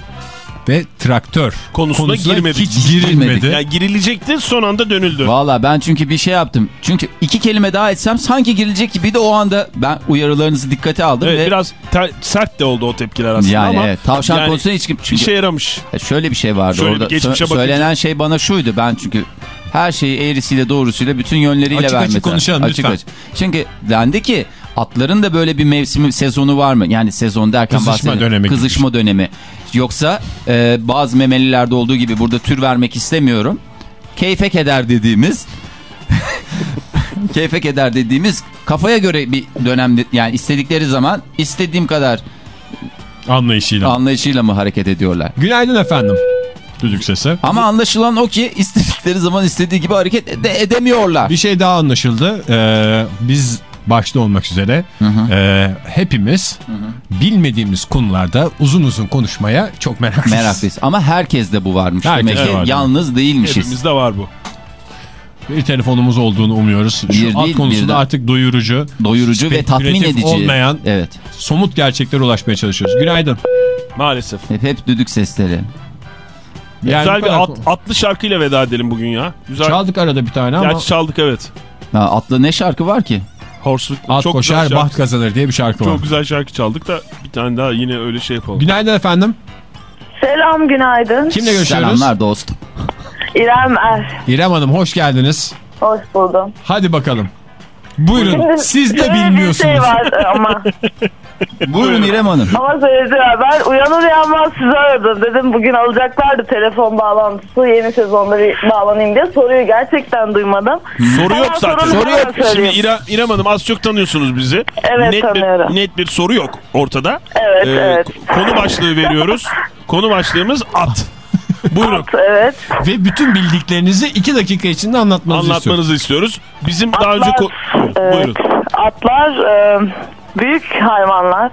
ve traktör Konusuna girmedik. hiç girilmedi. Yani girilecekti son anda dönüldü. Valla ben çünkü bir şey yaptım. Çünkü iki kelime daha etsem sanki girilecek gibi de o anda ben uyarılarınızı dikkate aldım Evet, ve biraz sert de oldu o tepkiler aslında yani ama evet, tavşan yani konusunda hiç bir çünkü şey yaramış. E, şöyle bir şey vardı Şöyle orada. Sö- bakınca- söylenen şey bana şuydu. Ben çünkü her şeyi eğrisiyle doğrusuyla bütün yönleriyle Açık açık vermek konuşalım Açık lütfen. açık. Çünkü dendi ki atların da böyle bir mevsimi sezonu var mı? Yani sezon derken Kızışma dönemi gibi. Kızışma dönemi. Yoksa e, bazı memelilerde olduğu gibi burada tür vermek istemiyorum. Keyfe keder dediğimiz keyfe keder dediğimiz kafaya göre bir dönemde yani istedikleri zaman istediğim kadar Anlayışıyla. anlayışıyla mı hareket ediyorlar? Günaydın efendim. Düdük sesi. Ama anlaşılan o ki istedikleri zaman istediği gibi hareket ede- edemiyorlar. Bir şey daha anlaşıldı. Ee, biz başta olmak üzere ee, hepimiz bilmediğimiz konularda uzun uzun konuşmaya çok meraklıyız. Meraklıyız. Ama herkes de bu varmış. Herkes Demek de ki var. yalnız değilmişiz. Hepimizde var bu. Bir telefonumuz olduğunu umuyoruz. Şu Bir alt değil, konusunda birden. artık doyurucu, Doyurucu ve tatmin edici. olmayan Evet. somut gerçeklere ulaşmaya çalışıyoruz. Günaydın. Maalesef. Hep, hep düdük sesleri. Yani Güzel bir at- atlı şarkıyla veda edelim bugün ya. Güzel. Çaldık arada bir tane ama Gerçi çaldık evet. Ha, atlı ne şarkı var ki? Horseful. at çok koşar güzel baht şarkı. kazanır diye bir şarkı var. Çok güzel şarkı çaldık da bir tane daha yine öyle şey yapalım. Günaydın efendim. Selam günaydın. Kimle görüşüyoruz? Selamlar dostum. İrem Er. İrem Hanım hoş geldiniz. Hoş buldum. Hadi bakalım. Buyurun. Şimdi Siz de şöyle bilmiyorsunuz. Bir şey var ama Buyurun İrem Hanım. ama söyleyeceğim ben uyanır uyanmaz sizi aradım. Dedim bugün alacaklardı telefon bağlantısı yeni sezonda bir bağlanayım diye. Soruyu gerçekten duymadım. Soru yok zaten. Soru yok. Şimdi. İrem, İrem Hanım az çok tanıyorsunuz bizi. Evet, net tanıyorum. Bir, net bir soru yok ortada. Evet, evet. Konu başlığı veriyoruz. konu başlığımız at. Buyurun. Evet. Ve bütün bildiklerinizi iki dakika içinde anlatmanızı. Anlatmanızı istiyoruz. Bizim daha önce... evet. Buyurun. Atlar e, büyük hayvanlar.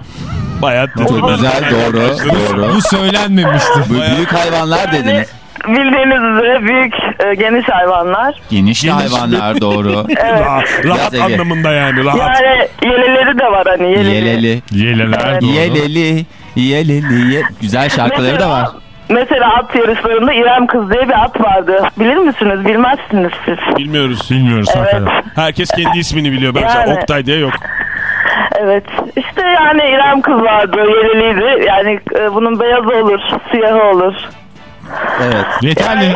Bayağı Çok güzel doğru. doğru. Bu söylenmemişti. Bu büyük hayvanlar Yani dediniz. bildiğiniz üzere büyük e, geniş hayvanlar. Geniş de hayvanlar doğru. Evet. Rahat, rahat anlamında yani rahat. Yani yeleleri de var hani yeleli. Yeleli. Yeleler doğru. Yeleli. Yeleli. ye- Güzel şarkıları da var. Mesela at yarışlarında İrem Kız diye bir at vardı. Bilir misiniz? Bilmezsiniz siz. Bilmiyoruz. Bilmiyoruz Evet. hakikaten. Herkes kendi ismini biliyor. Ben mesela Yani. Oktay diye yok. Evet. İşte yani İrem Kız vardı. Yeleliydi. Yani e, bunun beyazı olur, siyahı olur. Evet. Yeterli.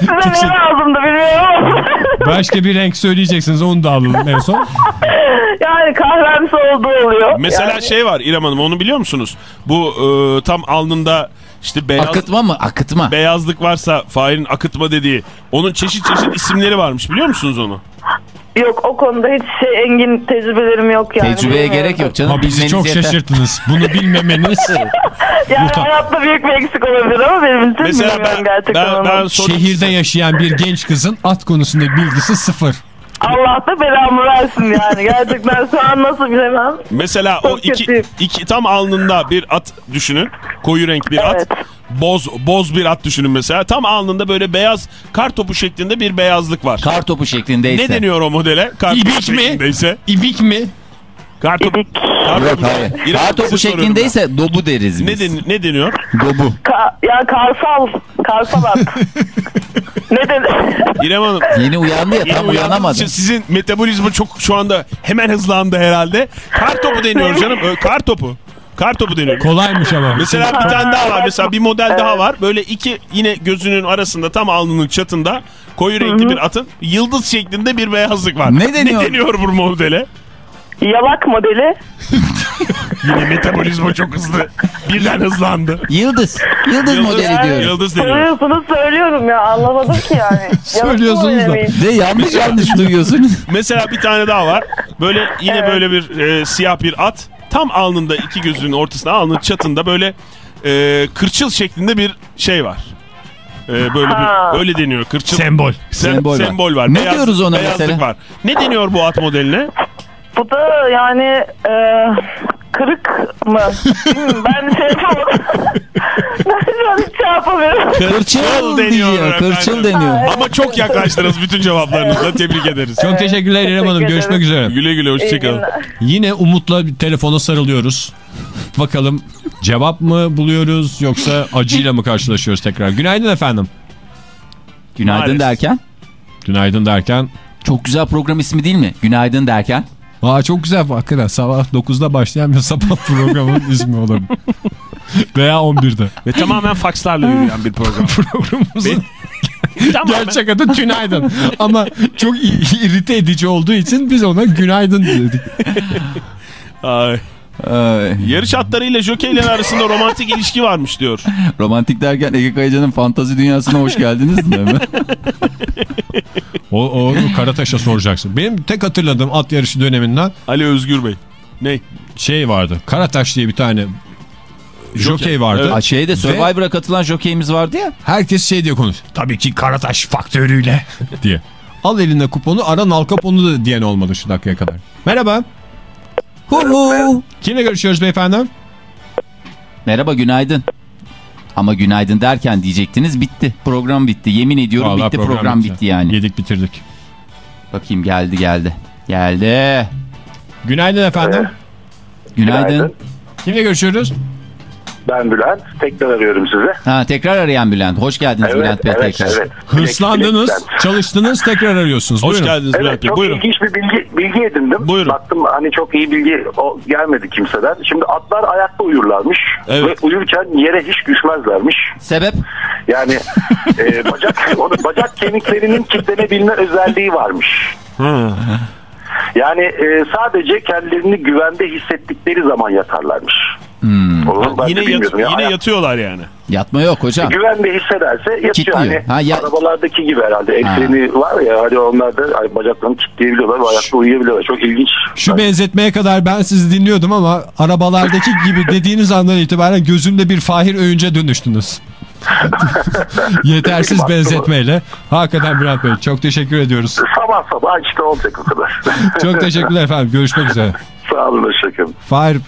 Size ne lazımdı bilmiyorum. Başka bir renk söyleyeceksiniz onu da alalım en son. yani kahvemsi olduğu oluyor. Mesela Yani- şey var İrem Hanım onu biliyor musunuz? Bu e, tam alnında işte beyaz, Akıtma mı? Akıtma. beyazlık varsa Fahir'in akıtma dediği. Onun çeşit çeşit isimleri varmış biliyor musunuz onu? Yok o konuda hiç şey engin tecrübelerim yok yani. Tecrübeye gerek yok canım. Ama bizi Bilmeniz çok yeter. şaşırttınız. Bunu bilmemeniz Yani hayatta büyük bir eksik olabilir ama benim için Mesela bilmiyorum ben, gerçekten ben, ben sorum- şehirde yaşayan bir genç kızın at konusunda bilgisi sıfır. Allah da belamı versin yani. Gerçekten şu an nasıl bilemem. Mesela o Çok iki, kötü. iki tam alnında bir at düşünün. Koyu renk bir Evet. at. Boz boz bir at düşünün mesela. Tam alnında böyle beyaz kar topu şeklinde bir beyazlık var. Kar topu şeklindeyse. ne deniyor o modele? Kar topu İbik mi? şeklindeyse. İbik mi? Kar topu. İbik. Kar Yok topu- hayır. İrem, Kar topu size soruyorum şeklindeyse dobu deriz ben. biz. Ne, den- ne deniyor? Dobu. Ka ya karsal. Karsal at. ne dedi? İrem Hanım. Yeni uyandı ya Yeni tam uyanamadı. Sizin metabolizma çok şu anda hemen hızlandı herhalde. Kar topu deniyor canım. Kar topu. Kar topu deniyor. Kolaymış ama. Mesela bir tane daha var. Mesela bir model daha var. Böyle iki yine gözünün arasında tam alnının çatında koyu renkli bir atın yıldız şeklinde bir beyazlık var. Ne deniyor? Ne deniyor bu modele? Yalak modeli. Yine metabolizma çok hızlı. Birden hızlandı. Yıldız. Yıldız modeli diyoruz. Yıldız deniyor. Soruyorsunuz söylüyorum ya anlamadım ki yani. Söylüyorsunuz da. Ve yanlış yanlış duyuyorsun. Mesela bir tane daha var. Böyle yine böyle bir e, siyah bir at. Tam alnında iki gözünün ortasında alnının çatında böyle e, kırçıl şeklinde bir şey var. E, böyle Ha. bir öyle deniyor kırçıl. Sembol. Sem- Sembol var. sembol var. Ne diyoruz ona beyazlık mesela? var. Ne deniyor bu at modeline? Bu da yani e, kırık mı? Hmm, ben şey yapamadım. ben şu an hiç şey yapamıyorum. Kırçıl deniyor efendim. Kırçıl deniyor. Ama çok yaklaştınız bütün cevaplarınızla. Tebrik ederiz. Çok teşekkürler İrem Hanım. Görüşmek üzere. Güle güle hoşçakalın. Yine Umut'la bir telefona sarılıyoruz. Bakalım cevap mı buluyoruz yoksa acıyla mı karşılaşıyoruz tekrar? Günaydın efendim. Günaydın Maalesef. derken. Günaydın derken. Çok güzel program ismi değil mi? Günaydın derken. Aa çok güzel hakikaten sabah 9'da başlayan bir sabah programının ismi olabilir. Veya 11'de. Ve tamamen fakslarla yürüyen bir program. Programımızın Tamamen. gerçek adı Tünaydın. Ama çok irite edici olduğu için biz ona günaydın dedik. Ay. Ay, Yarış atlarıyla jokeyler arasında romantik ilişki varmış diyor. romantik derken Ege Kayacan'ın fantazi dünyasına hoş geldiniz mi? O, o Karataş'a soracaksın. Benim tek hatırladığım at yarışı döneminden Ali Özgür Bey. Ne? şey vardı. Karataş diye bir tane jokey vardı. Evet. Aa, Şeyde Survivor'a katılan jokeyimiz vardı ya. Herkes şey diye konuş. Tabii ki Karataş faktörüyle diye. Al eline kuponu ara nal kaponu da diyen olmadı şu dakikaya kadar. Merhaba. Hu hu. Kimle görüşüyoruz beyefendi? Merhaba günaydın. Ama günaydın derken diyecektiniz bitti. Program bitti. Yemin ediyorum Vallahi bitti program, bitti. yani. Yedik bitirdik. Bakayım geldi geldi. Geldi. Günaydın efendim. Günaydın. Günaydın. Kimle görüşüyoruz? Ben Bülent. Tekrar arıyorum sizi. Ha tekrar arayan Bülent. Hoş geldiniz Evet, Bülent Bey evet, tekrar. evet. Hırslandınız, Bülent. çalıştınız, tekrar arıyorsunuz. Hoş Buyurun. geldiniz Evet Bülent Bey. çok Buyurun. ilginç bir bilgi, bilgi edindim. Buyurun. Baktım hani çok iyi bilgi o, gelmedi kimseden. Şimdi atlar ayakta uyurlarmış. Evet. Ve uyurken yere hiç düşmezlermiş. Sebep? Yani e, bacak onun bacak kemiklerinin kilitlenebilme özelliği varmış. Ha. Yani e, sadece kendilerini güvende hissettikleri zaman yatarlarmış. Hmm. Yine, yat- ya. yine yatıyorlar yani. Yatma yok hocam. Güvende hissederse yatıyor. Kilitliyor. Hani Ha, ya- arabalardaki gibi herhalde. Freni var ya hani onlar da hani bacaklarını kilitleyebiliyorlar ve ayakta uyuyabiliyorlar. Çok ilginç. Şu benzetmeye kadar ben sizi dinliyordum ama arabalardaki gibi dediğiniz andan itibaren gözümde bir Fahir Öğünce dönüştünüz. Yetersiz benzetmeyle. Hakikaten Bülent Bey çok teşekkür ediyoruz. Sabah sabah işte olacak o kadar. Çok teşekkürler efendim. Görüşmek üzere. Sağ olun hoşçakalın. Fahir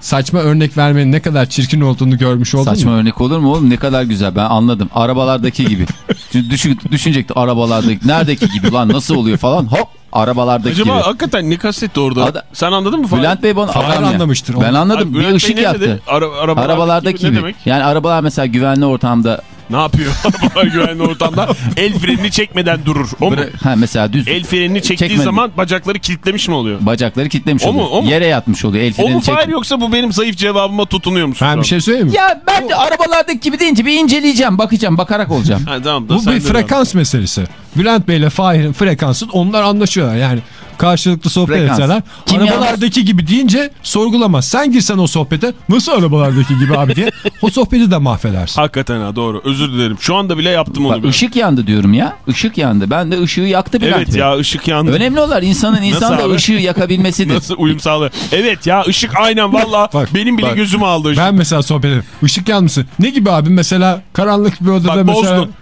saçma örnek vermenin ne kadar çirkin olduğunu görmüş oldun Saçma mu? örnek olur mu oğlum? Ne kadar güzel. Ben anladım. Arabalardaki gibi. Şimdi düşün, düşünecekti arabalardaki. Neredeki gibi lan nasıl oluyor falan. Hop arabalardaki Acaba gibi. hakikaten ne kastetti orada? Ada- Sen anladın mı? Bülent Bey bana adam anlamıştır onu. Ben anladım. Abi, bir Bey ışık yaptı. Ara, arabalardaki Arabalardaki gibi. gibi. Yani arabalar mesela güvenli ortamda Ne yapıyor? Arabalar güvenli ortamda el frenini çekmeden durur. O mu? ha mesela düz El frenini çektiği Çekmedi. zaman bacakları kilitlemiş mi oluyor? bacakları kilitlemiş O mu, oluyor. o mu? Yere yatmış oluyor. El O mu freni çek. Yoksa bu benim zayıf cevabıma tutunuyor musun? Ben bir şey söyleyeyim mi? Ya ben de arabalardaki gibi deyince bir inceleyeceğim, bakacağım, bakarak olacağım. Ha, tamam da Bu sen bir de frekans meselesi. Bülent Bey ile Fahir'in frekansı onlar anlaşıyorlar. Yani karşılıklı sohbet Frekans. etseler. Kim arabalardaki gibi deyince sorgulamaz. Sen girsen o sohbete nasıl arabalardaki gibi abi diye o sohbeti de mahvedersin. Hakikaten ha doğru. Özür dilerim. Şu anda bile yaptım onu. Bak, ışık yandı diyorum ya. Işık yandı. Ben de ışığı yaktı Bülent Evet Bey. ya ışık yandı. Önemli olan insanın insan da ışığı yakabilmesidir. Nasıl uyum sağlığı? Evet ya ışık aynen valla benim bile bak. gözümü aldı ışık. Ben mesela sohbet ederim. Işık yanmışsın. Ne gibi abi mesela karanlık bir odada Bak, mesela bozdun.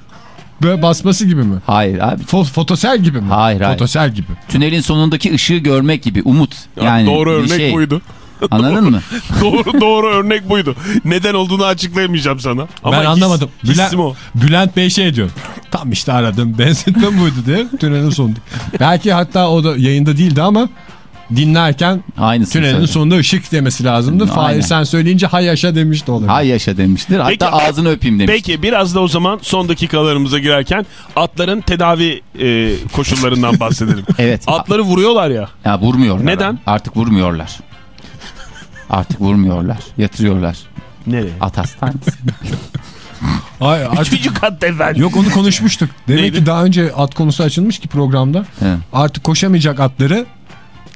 Böyle basması gibi mi? Hayır abi. Fo fotosel gibi mi? Hayır, hayır. Fotosel gibi. Tünelin sonundaki ışığı görmek gibi. Umut. Ya, Yani doğru örnek şey. buydu. Anladın mı? doğru doğru örnek buydu. Neden olduğunu açıklayamayacağım sana. Ama ben his- anlamadım. Bülent, hissim o. Bülent Bey şey diyor. Tam işte aradım. Benzetme buydu diye tünelin sonunda. Belki hatta o da yayında değildi ama dinlerken Aynısını tünelin söyledi. sonunda ışık demesi lazımdı. Fahir sen söyleyince hay yaşa demişti olabilir. Hay yaşa demiştir. Hatta Peki- ağzını öpeyim demiştir. Peki biraz da o zaman son dakikalarımıza girerken atların tedavi e, koşullarından bahsedelim. Evet. Atları vuruyorlar ya. Ya vurmuyorlar. Neden? Artık vurmuyorlar. Artık vurmuyorlar. Yatırıyorlar. Nereye? At hastanesi. Ay, artık- Üçüncü katta efendim. Yok onu konuşmuştuk. Demek Neydi? ki daha önce at konusu açılmış ki programda. He. Artık koşamayacak atları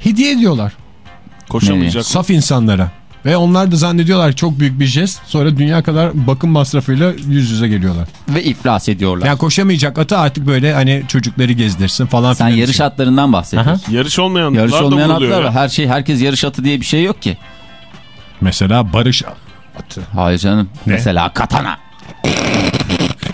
hediye ediyorlar. Koşamayacak. Saf insanlara. Ve onlar da zannediyorlar çok büyük bir jest. Sonra dünya kadar bakım masrafıyla yüz yüze geliyorlar. Ve iflas ediyorlar. Yani koşamayacak atı artık böyle hani çocukları gezdirsin falan Sen filan. yarış için. atlarından bahsediyorsun. Yarış olmayan Yarış atlar da olmayan vuruluyor atlar ya. var. Her şey herkes yarış atı diye bir şey yok ki. Mesela barış atı. Hayır canım. Mesela katana.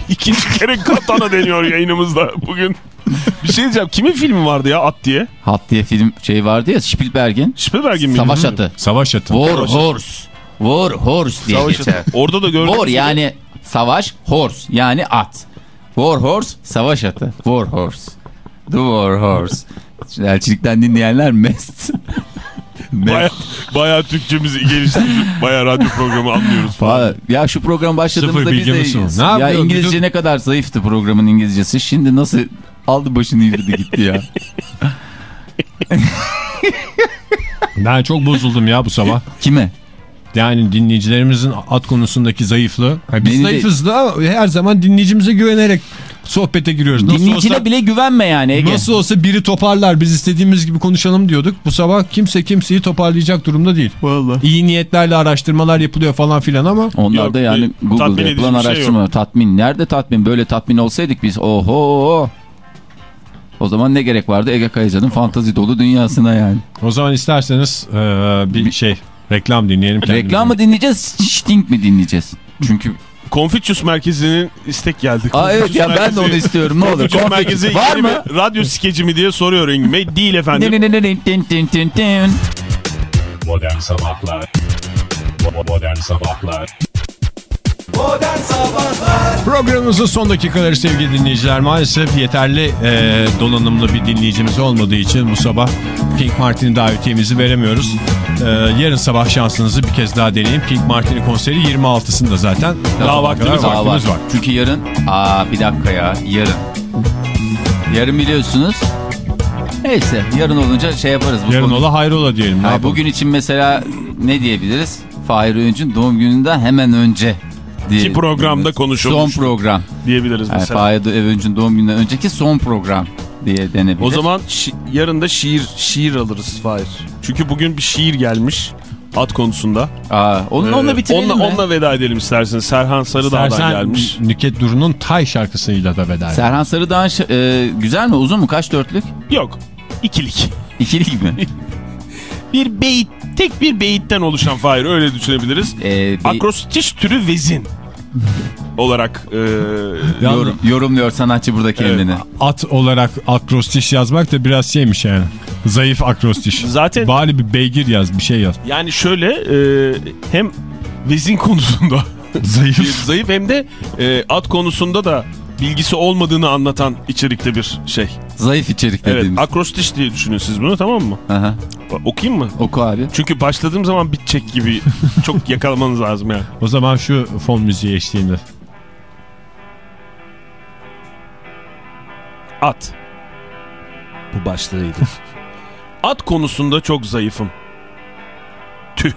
İkinci kere katana deniyor yayınımızda bugün. Bir şey diyeceğim. Kimin filmi vardı ya at diye? Hat diye film şey vardı ya Spielberg'in. Spielberg'in mi? Savaş atı. Savaş atı. War Horse. War Horse diye Savaş geçer. atı. Orada da gördüm. War yani savaş, horse yani at. War Horse, savaş atı. War Horse. The War Horse. Elçilikten dinleyenler mest. Baya, bayağı Türkçemizi geliştirdik. Bayağı radyo programı anlıyoruz falan. Ya şu program başladığımızda biz de. Ne ya? İngilizce Bütün- ne kadar zayıftı programın İngilizcesi. Şimdi nasıl aldı başını yürüdü gitti ya. Ben çok bozuldum ya bu sabah. Kime? Yani dinleyicilerimizin at konusundaki zayıflığı. Ha, biz zayıfız da her zaman dinleyicimize güvenerek sohbete giriyoruz. Nasıl Dinleyicine olsa, bile güvenme yani Ege. nasıl olsa biri toparlar biz istediğimiz gibi konuşalım diyorduk. Bu sabah kimse kimseyi toparlayacak durumda değil. Vallahi. İyi niyetlerle araştırmalar yapılıyor falan filan ama Onlar Yok, da yani tatmin Google'da yapılan şey araştırma. tatmin. Nerede tatmin? Böyle tatmin olsaydık biz oho. O zaman ne gerek vardı Ege Kayacan'ın fantazi dolu dünyasına yani. o zaman isterseniz e, bir şey reklam dinleyelim. kendimize. Reklam mı dinleyeceğiz, Sting mi dinleyeceğiz? Çünkü Confucius Merkezi'nin istek geldi. Aa, evet ya ben de onu istiyorum ne olur. Confucius Confucius. Merkezi Var mı? radyo skeci mi diye soruyor Engin Bey. Değil efendim. Modern Sabahlar Modern Sabahlar Modern Sabahlar Programımızın son dakikaları sevgili dinleyiciler. Maalesef yeterli e, donanımlı bir dinleyicimiz olmadığı için bu sabah Pink Martin davetiyemizi veremiyoruz. E, yarın sabah şansınızı bir kez daha deneyin. Pink Martin'in konseri 26'sında zaten. Daha vaktimiz kadar var. vaktimiz var. Çünkü yarın, aa bir dakika ya, yarın. Yarın biliyorsunuz. Neyse yarın olunca şey yaparız. Bu Yarın konu- ola hayrola diyelim. Yapalım? bugün için mesela ne diyebiliriz? Fahir Öğünç'ün doğum gününden hemen önce diye. Ki programda konuşulmuş. Son program. diyebiliriz Yani mesela. Fahir Öğünç'ün doğum gününden önceki son program diye denebilir. O zaman şi- yarın da şiir şiir alırız Fahir. Çünkü bugün bir şiir gelmiş at konusunda. Aa, onu, onunla Ee, bitirelim onunla, mi? onunla veda edelim isterseniz. Serhan Sarıdağ'dan İstersen gelmiş. Nüket Duru'nun Tay şarkısıyla da veda edelim. Serhan Sarıdağ'ın ş- e, güzel mi uzun mu kaç dörtlük? Yok. ikilik. İkilik mi? Bir beyit, tek bir beyitten oluşan Fahir öyle düşünebiliriz. Ee, Akrostiş türü vezin olarak e, yorum, yorumluyor sanatçı burada kendini. At olarak akrostiş yazmak da biraz şeymiş yani. Zayıf akrostiş. Zaten- Bari bir beygir yaz bir şey yaz. yani şöyle e, hem vezin konusunda Zayıf. zayıf hem de e, at konusunda da bilgisi olmadığını anlatan içerikte bir şey. Zayıf içerik Evet dediğimiz. akrostiş diye düşünün siz bunu tamam mı? Aha. Okuyayım mı? Oku abi. Çünkü başladığım zaman bitecek gibi çok yakalamanız lazım yani. O zaman şu fon müziği eşliğinde. At. Bu başlığıydı. At konusunda çok zayıfım. Tüh.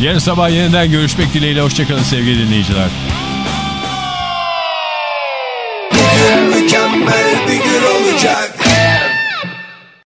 Yarın sabah yeniden görüşmek dileğiyle. Hoşçakalın sevgili dinleyiciler. Mükemmel bir gün olacak